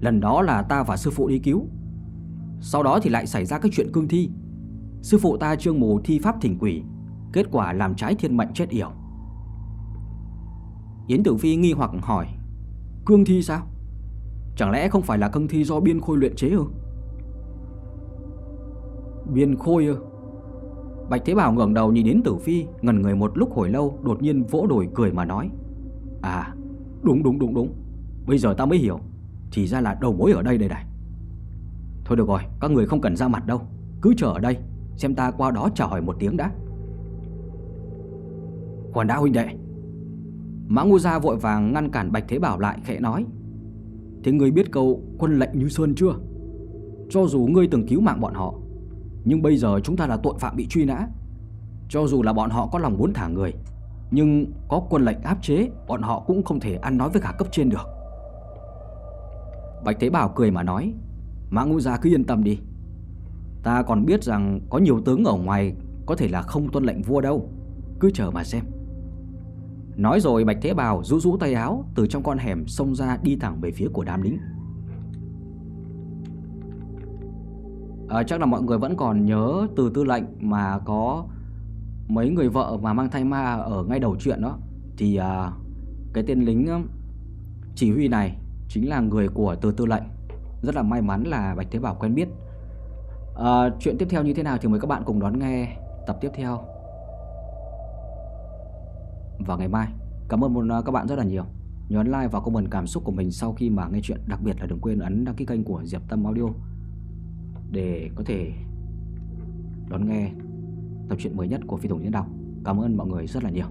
Lần đó là ta và sư phụ đi cứu. Sau đó thì lại xảy ra cái chuyện cương thi. Sư phụ ta trương mù thi pháp thỉnh quỷ, Kết quả làm trái thiên mệnh chết yểu Yến Tử Phi nghi hoặc hỏi, Cương thi sao? Chẳng lẽ không phải là cương thi do biên khôi luyện chế ư? Biên khôi ư? Bạch Thế Bảo ngẩng đầu nhìn đến Tử Phi Ngần người một lúc hồi lâu, Đột nhiên vỗ đồi cười mà nói À đúng đúng đúng đúng Bây giờ ta mới hiểu, Thì ra là đầu mối ở đây đây này Thôi được rồi, Các người không cần ra mặt đâu, Cứ chờ ở đây Xem ta qua đó chào hỏi một tiếng đã. Khoan đã huynh đệ, Mã Ngu Gia vội vàng ngăn cản Bạch Thế Bảo lại, khẽ nói, Thế ngươi biết câu quân lệnh như sơn chưa? Cho dù ngươi từng cứu mạng bọn họ, Nhưng bây giờ chúng ta là tội phạm bị truy nã. Cho dù là bọn họ có lòng muốn thả người, Nhưng có quân lệnh áp chế, Bọn họ cũng không thể ăn nói với cả cấp trên được. Bạch Thế Bảo cười mà nói, Mã Ngu Gia cứ yên tâm đi. Ta còn biết rằng có nhiều tướng ở ngoài Có thể là không tuân lệnh vua đâu. Cứ chờ mà xem. Nói rồi Bạch Thế Bào rũ rũ tay áo Từ trong con hẻm xông ra đi thẳng về phía của đám lính. À, Chắc là mọi người vẫn còn nhớ từ tư lệnh mà có mấy người vợ mà mang thai ma ở ngay đầu chuyện đó. Thì à, cái tên lính um, chỉ huy này chính là người của từ tư lệnh. Rất là may mắn là Bạch Thế Bảo quen biết à, Chuyện tiếp theo như thế nào thì mời các bạn cùng đón nghe tập tiếp theo vào ngày mai. Cảm ơn ờ, các bạn rất là nhiều. Nhớ like và comment cảm xúc của mình sau khi mà nghe chuyện. Đặc biệt là đừng quên ấn đăng ký kênh của Diệp Tâm Audio để có thể đón nghe tập truyện mới nhất của Phi Tổng Diễn Đọc. Cảm ơn mọi người rất là nhiều.